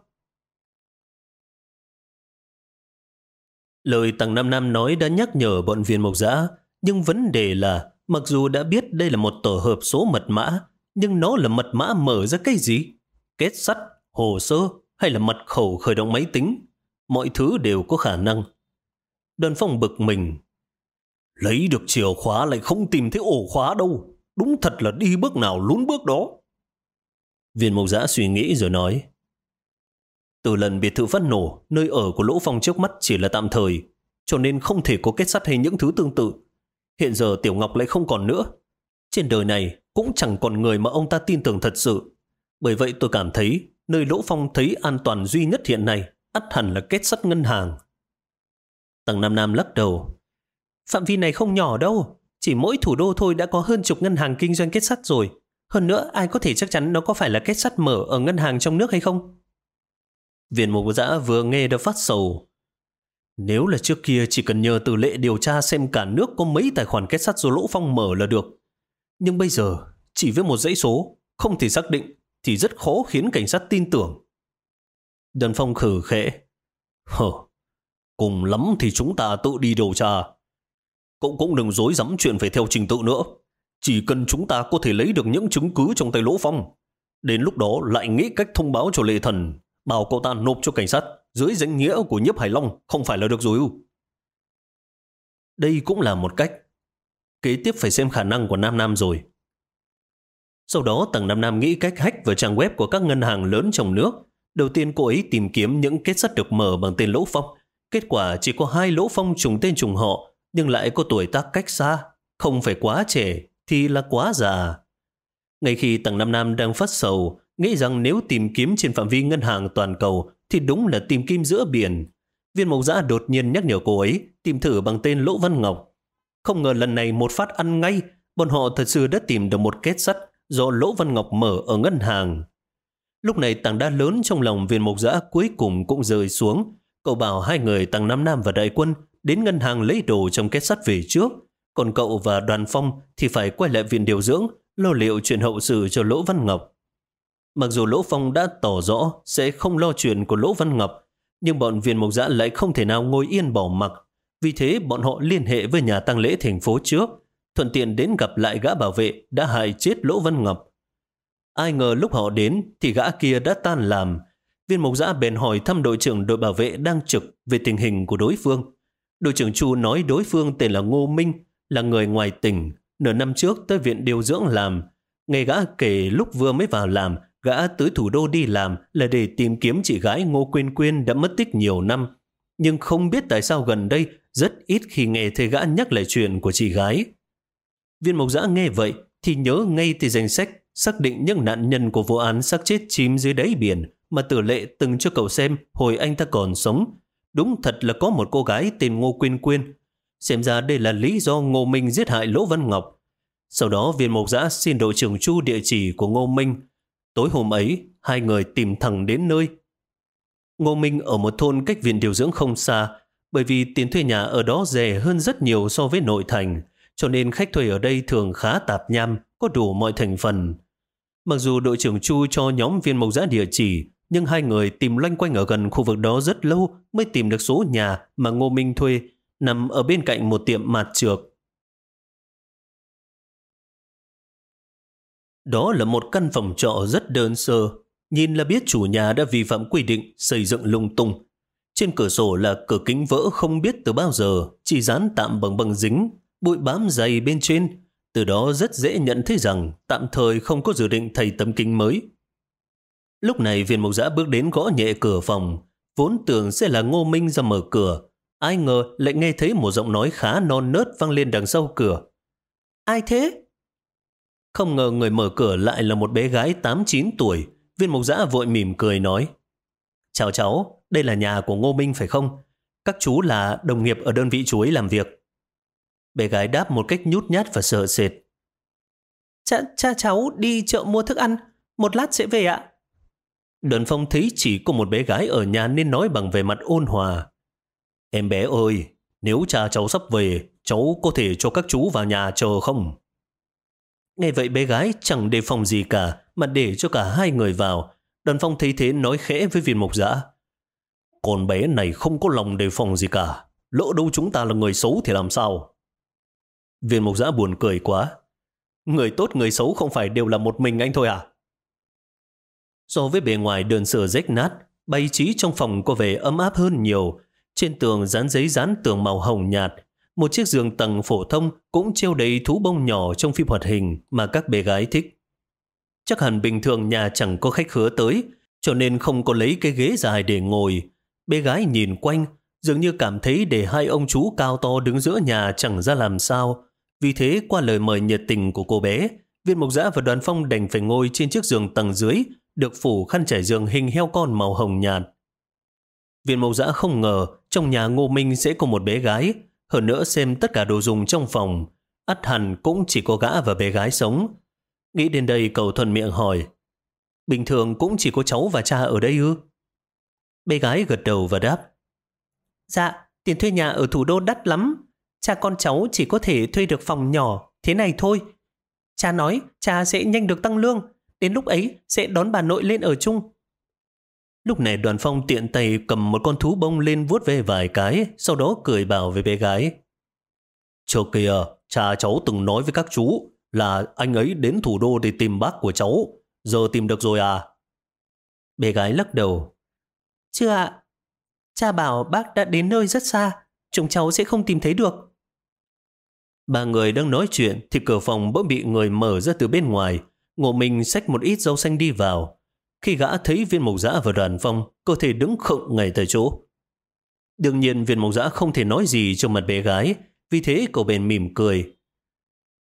Lời Tăng Nam Nam nói đã nhắc nhở bọn viên mộc giã, nhưng vấn đề là mặc dù đã biết đây là một tổ hợp số mật mã, nhưng nó là mật mã mở ra cái gì? Kết sắt, hồ sơ hay là mật khẩu khởi động máy tính? Mọi thứ đều có khả năng. Đơn phong bực mình. Lấy được chìa khóa lại không tìm thấy ổ khóa đâu. Đúng thật là đi bước nào lún bước đó. Viên mộc giã suy nghĩ rồi nói. Từ lần biệt thự phát nổ, nơi ở của Lỗ Phong trước mắt chỉ là tạm thời, cho nên không thể có kết sắt hay những thứ tương tự. Hiện giờ Tiểu Ngọc lại không còn nữa. Trên đời này cũng chẳng còn người mà ông ta tin tưởng thật sự. Bởi vậy tôi cảm thấy nơi Lỗ Phong thấy an toàn duy nhất hiện nay ắt hẳn là kết sắt ngân hàng. Tầng Nam Nam lắc đầu. Phạm vi này không nhỏ đâu. Chỉ mỗi thủ đô thôi đã có hơn chục ngân hàng kinh doanh kết sắt rồi. Hơn nữa, ai có thể chắc chắn nó có phải là kết sắt mở ở ngân hàng trong nước hay không? Viện mục giã vừa nghe đã phát sầu. Nếu là trước kia chỉ cần nhờ từ lệ điều tra xem cả nước có mấy tài khoản kết sắt do Lỗ Phong mở là được. Nhưng bây giờ, chỉ với một dãy số, không thể xác định, thì rất khó khiến cảnh sát tin tưởng. Đơn Phong khử khẽ. Hờ, cùng lắm thì chúng ta tự đi điều tra. Cậu cũng đừng dối dắm chuyện phải theo trình tự nữa. Chỉ cần chúng ta có thể lấy được những chứng cứ trong tay Lỗ Phong. Đến lúc đó lại nghĩ cách thông báo cho Lệ Thần bảo cậu ta nộp cho cảnh sát dưới danh nghĩa của nhiếp Hải Long không phải là được rồi ư. Đây cũng là một cách. Kế tiếp phải xem khả năng của Nam Nam rồi. Sau đó tầng Nam Nam nghĩ cách hack vào trang web của các ngân hàng lớn trong nước. Đầu tiên cô ấy tìm kiếm những kết sắt được mở bằng tên Lỗ Phong. Kết quả chỉ có hai Lỗ Phong trùng tên trùng họ, nhưng lại có tuổi tác cách xa. Không phải quá trẻ, thì là quá già. Ngay khi tầng Nam Nam đang phát sầu, nghĩ rằng nếu tìm kiếm trên phạm vi ngân hàng toàn cầu thì đúng là tìm kim giữa biển. Viên mộc giã đột nhiên nhắc nhở cô ấy tìm thử bằng tên Lỗ Văn Ngọc. Không ngờ lần này một phát ăn ngay, bọn họ thật sự đã tìm được một kết sắt do Lỗ Văn Ngọc mở ở ngân hàng. Lúc này tảng đá lớn trong lòng viên mộc giã cuối cùng cũng rơi xuống. Cậu bảo hai người tăng Nam Nam và Đại Quân đến ngân hàng lấy đồ trong kết sắt về trước. Còn cậu và đoàn phong thì phải quay lại viện điều dưỡng, lo liệu chuyện hậu sự cho Lỗ Văn Ngọc. Mặc dù Lỗ Phong đã tỏ rõ sẽ không lo chuyện của Lỗ Văn Ngọc, nhưng bọn viên mộc giã lại không thể nào ngồi yên bỏ mặc. Vì thế bọn họ liên hệ với nhà tăng lễ thành phố trước, thuận tiện đến gặp lại gã bảo vệ đã hại chết Lỗ Văn Ngọc. Ai ngờ lúc họ đến thì gã kia đã tan làm. Viên mộc giã bèn hỏi thăm đội trưởng đội bảo vệ đang trực về tình hình của đối phương. Đội trưởng Chu nói đối phương tên là Ngô Minh, là người ngoài tỉnh, nửa năm trước tới viện điều dưỡng làm. Nghe gã kể lúc vừa mới vào làm, Gã tới thủ đô đi làm là để tìm kiếm chị gái Ngô Quyên Quyên đã mất tích nhiều năm. Nhưng không biết tại sao gần đây, rất ít khi nghe thấy gã nhắc lại chuyện của chị gái. Viên mộc giã nghe vậy thì nhớ ngay từ danh sách, xác định những nạn nhân của vụ án xác chết chìm dưới đáy biển mà tử lệ từng cho cậu xem hồi anh ta còn sống. Đúng thật là có một cô gái tên Ngô Quyên Quyên. Xem ra đây là lý do Ngô Minh giết hại Lỗ Văn Ngọc. Sau đó, viên mộc giã xin đội trưởng Chu địa chỉ của Ngô Minh Tối hôm ấy, hai người tìm thẳng đến nơi. Ngô Minh ở một thôn cách viện điều dưỡng không xa, bởi vì tiền thuê nhà ở đó rẻ hơn rất nhiều so với nội thành, cho nên khách thuê ở đây thường khá tạp nham, có đủ mọi thành phần. Mặc dù đội trưởng Chu cho nhóm viên mộc giã địa chỉ, nhưng hai người tìm loanh quanh ở gần khu vực đó rất lâu mới tìm được số nhà mà Ngô Minh thuê, nằm ở bên cạnh một tiệm mạt trược. Đó là một căn phòng trọ rất đơn sơ, nhìn là biết chủ nhà đã vi phạm quy định xây dựng lung tung. Trên cửa sổ là cửa kính vỡ không biết từ bao giờ, chỉ dán tạm bằng băng dính, bụi bám dày bên trên. Từ đó rất dễ nhận thấy rằng tạm thời không có dự định thay tấm kính mới. Lúc này viên mộc giã bước đến gõ nhẹ cửa phòng, vốn tưởng sẽ là Ngô Minh ra mở cửa. Ai ngờ lại nghe thấy một giọng nói khá non nớt vang lên đằng sau cửa. Ai thế? Không ngờ người mở cửa lại là một bé gái 8-9 tuổi. Viên mục giã vội mỉm cười nói. Chào cháu, đây là nhà của Ngô Minh phải không? Các chú là đồng nghiệp ở đơn vị chú ấy làm việc. Bé gái đáp một cách nhút nhát và sợ sệt. Cha, cha cháu đi chợ mua thức ăn, một lát sẽ về ạ. Đoàn phong thấy chỉ có một bé gái ở nhà nên nói bằng vẻ mặt ôn hòa. Em bé ơi, nếu cha cháu sắp về, cháu có thể cho các chú vào nhà chờ không? Nghe vậy bé gái chẳng đề phòng gì cả, mà để cho cả hai người vào. Đoàn phong thấy thế nói khẽ với viên mộc giã. Con bé này không có lòng đề phòng gì cả. Lỡ đâu chúng ta là người xấu thì làm sao? Viên mộc giã buồn cười quá. Người tốt người xấu không phải đều là một mình anh thôi à? So với bề ngoài đơn sơ rách nát, bày trí trong phòng có vẻ ấm áp hơn nhiều. Trên tường dán giấy dán tường màu hồng nhạt, một chiếc giường tầng phổ thông cũng treo đầy thú bông nhỏ trong phim hoạt hình mà các bé gái thích. Chắc hẳn bình thường nhà chẳng có khách khứa tới, cho nên không có lấy cái ghế dài để ngồi. Bé gái nhìn quanh, dường như cảm thấy để hai ông chú cao to đứng giữa nhà chẳng ra làm sao. Vì thế, qua lời mời nhiệt tình của cô bé, viên Mộc giã và đoàn phong đành phải ngồi trên chiếc giường tầng dưới, được phủ khăn trải giường hình heo con màu hồng nhạt. Viên mộc giã không ngờ trong nhà Ngô Minh sẽ có một bé gái, hơn nữa xem tất cả đồ dùng trong phòng, ắt hẳn cũng chỉ có gã và bé gái sống. Nghĩ đến đây cầu thuần miệng hỏi, bình thường cũng chỉ có cháu và cha ở đây ư? Bé gái gật đầu và đáp, Dạ, tiền thuê nhà ở thủ đô đắt lắm, cha con cháu chỉ có thể thuê được phòng nhỏ, thế này thôi. Cha nói cha sẽ nhanh được tăng lương, đến lúc ấy sẽ đón bà nội lên ở chung. Lúc này đoàn phong tiện tay cầm một con thú bông lên vuốt về vài cái, sau đó cười bảo với bé gái. Chờ kìa, cha cháu từng nói với các chú là anh ấy đến thủ đô để tìm bác của cháu. Giờ tìm được rồi à? Bé gái lắc đầu. Chưa ạ. Cha bảo bác đã đến nơi rất xa, chúng cháu sẽ không tìm thấy được. Ba người đang nói chuyện thì cửa phòng bỗng bị người mở ra từ bên ngoài. Ngộ mình xách một ít rau xanh đi vào. Khi gã thấy viên mộc giã và đoàn phong, cơ thể đứng khựng ngay tại chỗ. Đương nhiên viên mộc giã không thể nói gì cho mặt bé gái, vì thế cậu bèn mỉm cười.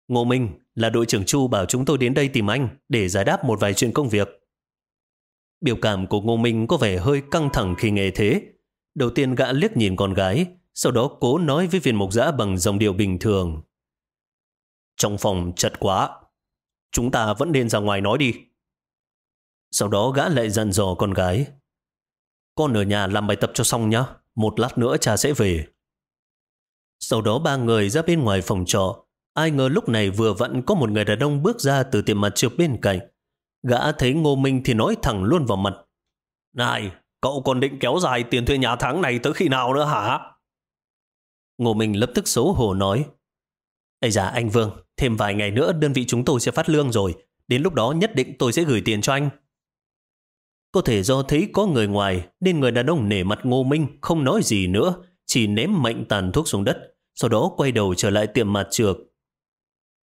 Ngô Minh là đội trưởng Chu bảo chúng tôi đến đây tìm anh để giải đáp một vài chuyện công việc. Biểu cảm của Ngô Minh có vẻ hơi căng thẳng khi nghe thế. Đầu tiên gã liếc nhìn con gái, sau đó cố nói với viên mộc giã bằng dòng điệu bình thường. Trong phòng chật quá, chúng ta vẫn nên ra ngoài nói đi. Sau đó gã lại dặn dò con gái. Con ở nhà làm bài tập cho xong nhá, một lát nữa cha sẽ về. Sau đó ba người ra bên ngoài phòng trọ. Ai ngờ lúc này vừa vặn có một người đàn ông bước ra từ tiệm mặt trước bên cạnh. Gã thấy Ngô Minh thì nói thẳng luôn vào mặt. Này, cậu còn định kéo dài tiền thuê nhà tháng này tới khi nào nữa hả? Ngô Minh lập tức xấu hổ nói. Ây da anh Vương, thêm vài ngày nữa đơn vị chúng tôi sẽ phát lương rồi. Đến lúc đó nhất định tôi sẽ gửi tiền cho anh. Có thể do thấy có người ngoài nên người đàn ông nể mặt Ngô Minh không nói gì nữa, chỉ ném mạnh tàn thuốc xuống đất, sau đó quay đầu trở lại tiệm mặt trược.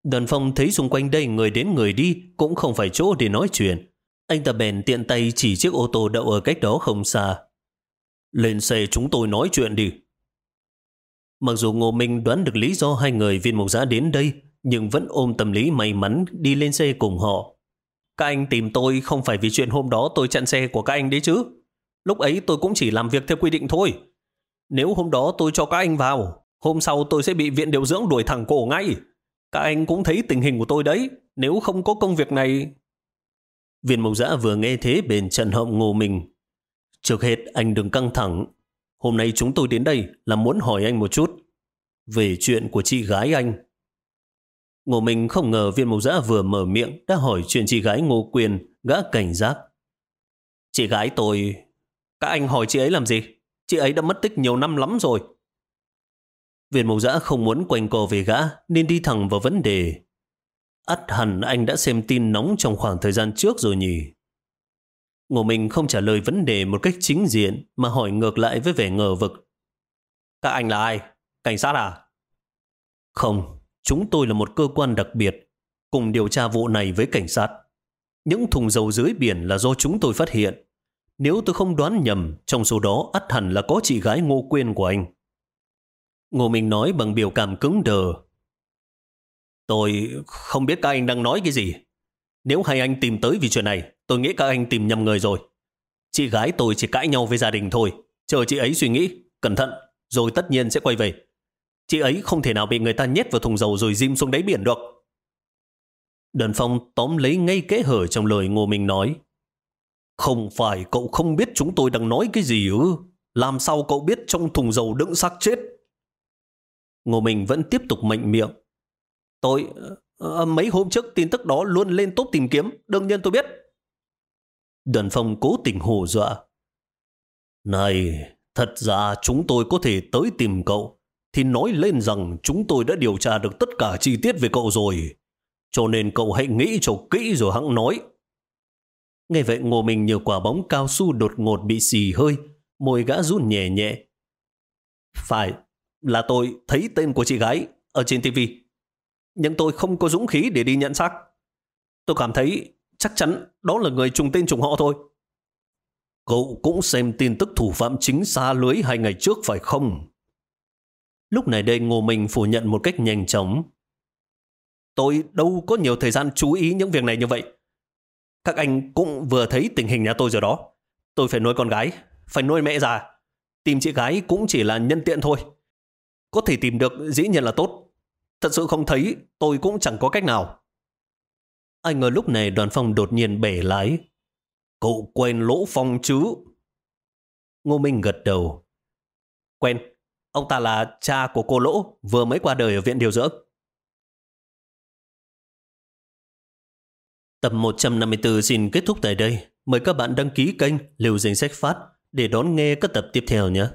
Đoàn phong thấy xung quanh đây người đến người đi cũng không phải chỗ để nói chuyện. Anh ta bèn tiện tay chỉ chiếc ô tô đậu ở cách đó không xa. Lên xe chúng tôi nói chuyện đi. Mặc dù Ngô Minh đoán được lý do hai người viên mục giã đến đây, nhưng vẫn ôm tâm lý may mắn đi lên xe cùng họ. Các anh tìm tôi không phải vì chuyện hôm đó tôi chặn xe của các anh đấy chứ. Lúc ấy tôi cũng chỉ làm việc theo quy định thôi. Nếu hôm đó tôi cho các anh vào, hôm sau tôi sẽ bị viện điều dưỡng đuổi thẳng cổ ngay. Các anh cũng thấy tình hình của tôi đấy. Nếu không có công việc này... Viên mộc giã vừa nghe thế bền trần họng ngô mình. Trước hết anh đừng căng thẳng. Hôm nay chúng tôi đến đây là muốn hỏi anh một chút về chuyện của chị gái anh. Ngô Minh không ngờ viên mục giã vừa mở miệng đã hỏi chuyện chị gái Ngô Quyền, gã cảnh giác. Chị gái tôi... Các anh hỏi chị ấy làm gì? Chị ấy đã mất tích nhiều năm lắm rồi. Viên mục giã không muốn quanh co về gã nên đi thẳng vào vấn đề. ắt hẳn anh đã xem tin nóng trong khoảng thời gian trước rồi nhỉ? Ngô Minh không trả lời vấn đề một cách chính diện mà hỏi ngược lại với vẻ ngờ vực. Các anh là ai? Cảnh sát à? Không, Chúng tôi là một cơ quan đặc biệt, cùng điều tra vụ này với cảnh sát. Những thùng dầu dưới biển là do chúng tôi phát hiện. Nếu tôi không đoán nhầm, trong số đó ắt hẳn là có chị gái ngô quyên của anh. Ngô Minh nói bằng biểu cảm cứng đờ. Tôi không biết các anh đang nói cái gì. Nếu hai anh tìm tới vì chuyện này, tôi nghĩ các anh tìm nhầm người rồi. Chị gái tôi chỉ cãi nhau với gia đình thôi. Chờ chị ấy suy nghĩ, cẩn thận, rồi tất nhiên sẽ quay về. Chị ấy không thể nào bị người ta nhét vào thùng dầu rồi dìm xuống đáy biển được. Đơn Phong tóm lấy ngay kẽ hở trong lời Ngô Minh nói. Không phải cậu không biết chúng tôi đang nói cái gì ư? Làm sao cậu biết trong thùng dầu đựng xác chết? Ngô Minh vẫn tiếp tục mạnh miệng. Tôi, uh, mấy hôm trước tin tức đó luôn lên tốt tìm kiếm, đương nhiên tôi biết. Đơn Phong cố tình hù dọa. Này, thật ra chúng tôi có thể tới tìm cậu, thì nói lên rằng chúng tôi đã điều tra được tất cả chi tiết về cậu rồi. Cho nên cậu hãy nghĩ cho kỹ rồi hãng nói. Nghe vậy ngô mình như quả bóng cao su đột ngột bị xì hơi, môi gã run nhẹ nhẹ. Phải, là tôi thấy tên của chị gái ở trên TV. Nhưng tôi không có dũng khí để đi nhận xác. Tôi cảm thấy chắc chắn đó là người trùng tên trùng họ thôi. Cậu cũng xem tin tức thủ phạm chính xa lưới hai ngày trước phải không? Lúc này đây Ngô Minh phủ nhận một cách nhanh chóng. Tôi đâu có nhiều thời gian chú ý những việc này như vậy. Các anh cũng vừa thấy tình hình nhà tôi rồi đó. Tôi phải nuôi con gái, phải nuôi mẹ già. Tìm chị gái cũng chỉ là nhân tiện thôi. Có thể tìm được dĩ nhiên là tốt. Thật sự không thấy, tôi cũng chẳng có cách nào. Anh ngờ lúc này đoàn phong đột nhiên bể lái. Cậu quen lỗ phong chứ? Ngô Minh gật đầu. Quen, ông ta là cha của cô lỗ, vừa mới qua đời ở viện điều dưỡng. Tập 154 xin kết thúc tại đây. Mời các bạn đăng ký kênh Liều Danh Sách Phát để đón nghe các tập tiếp theo nhé.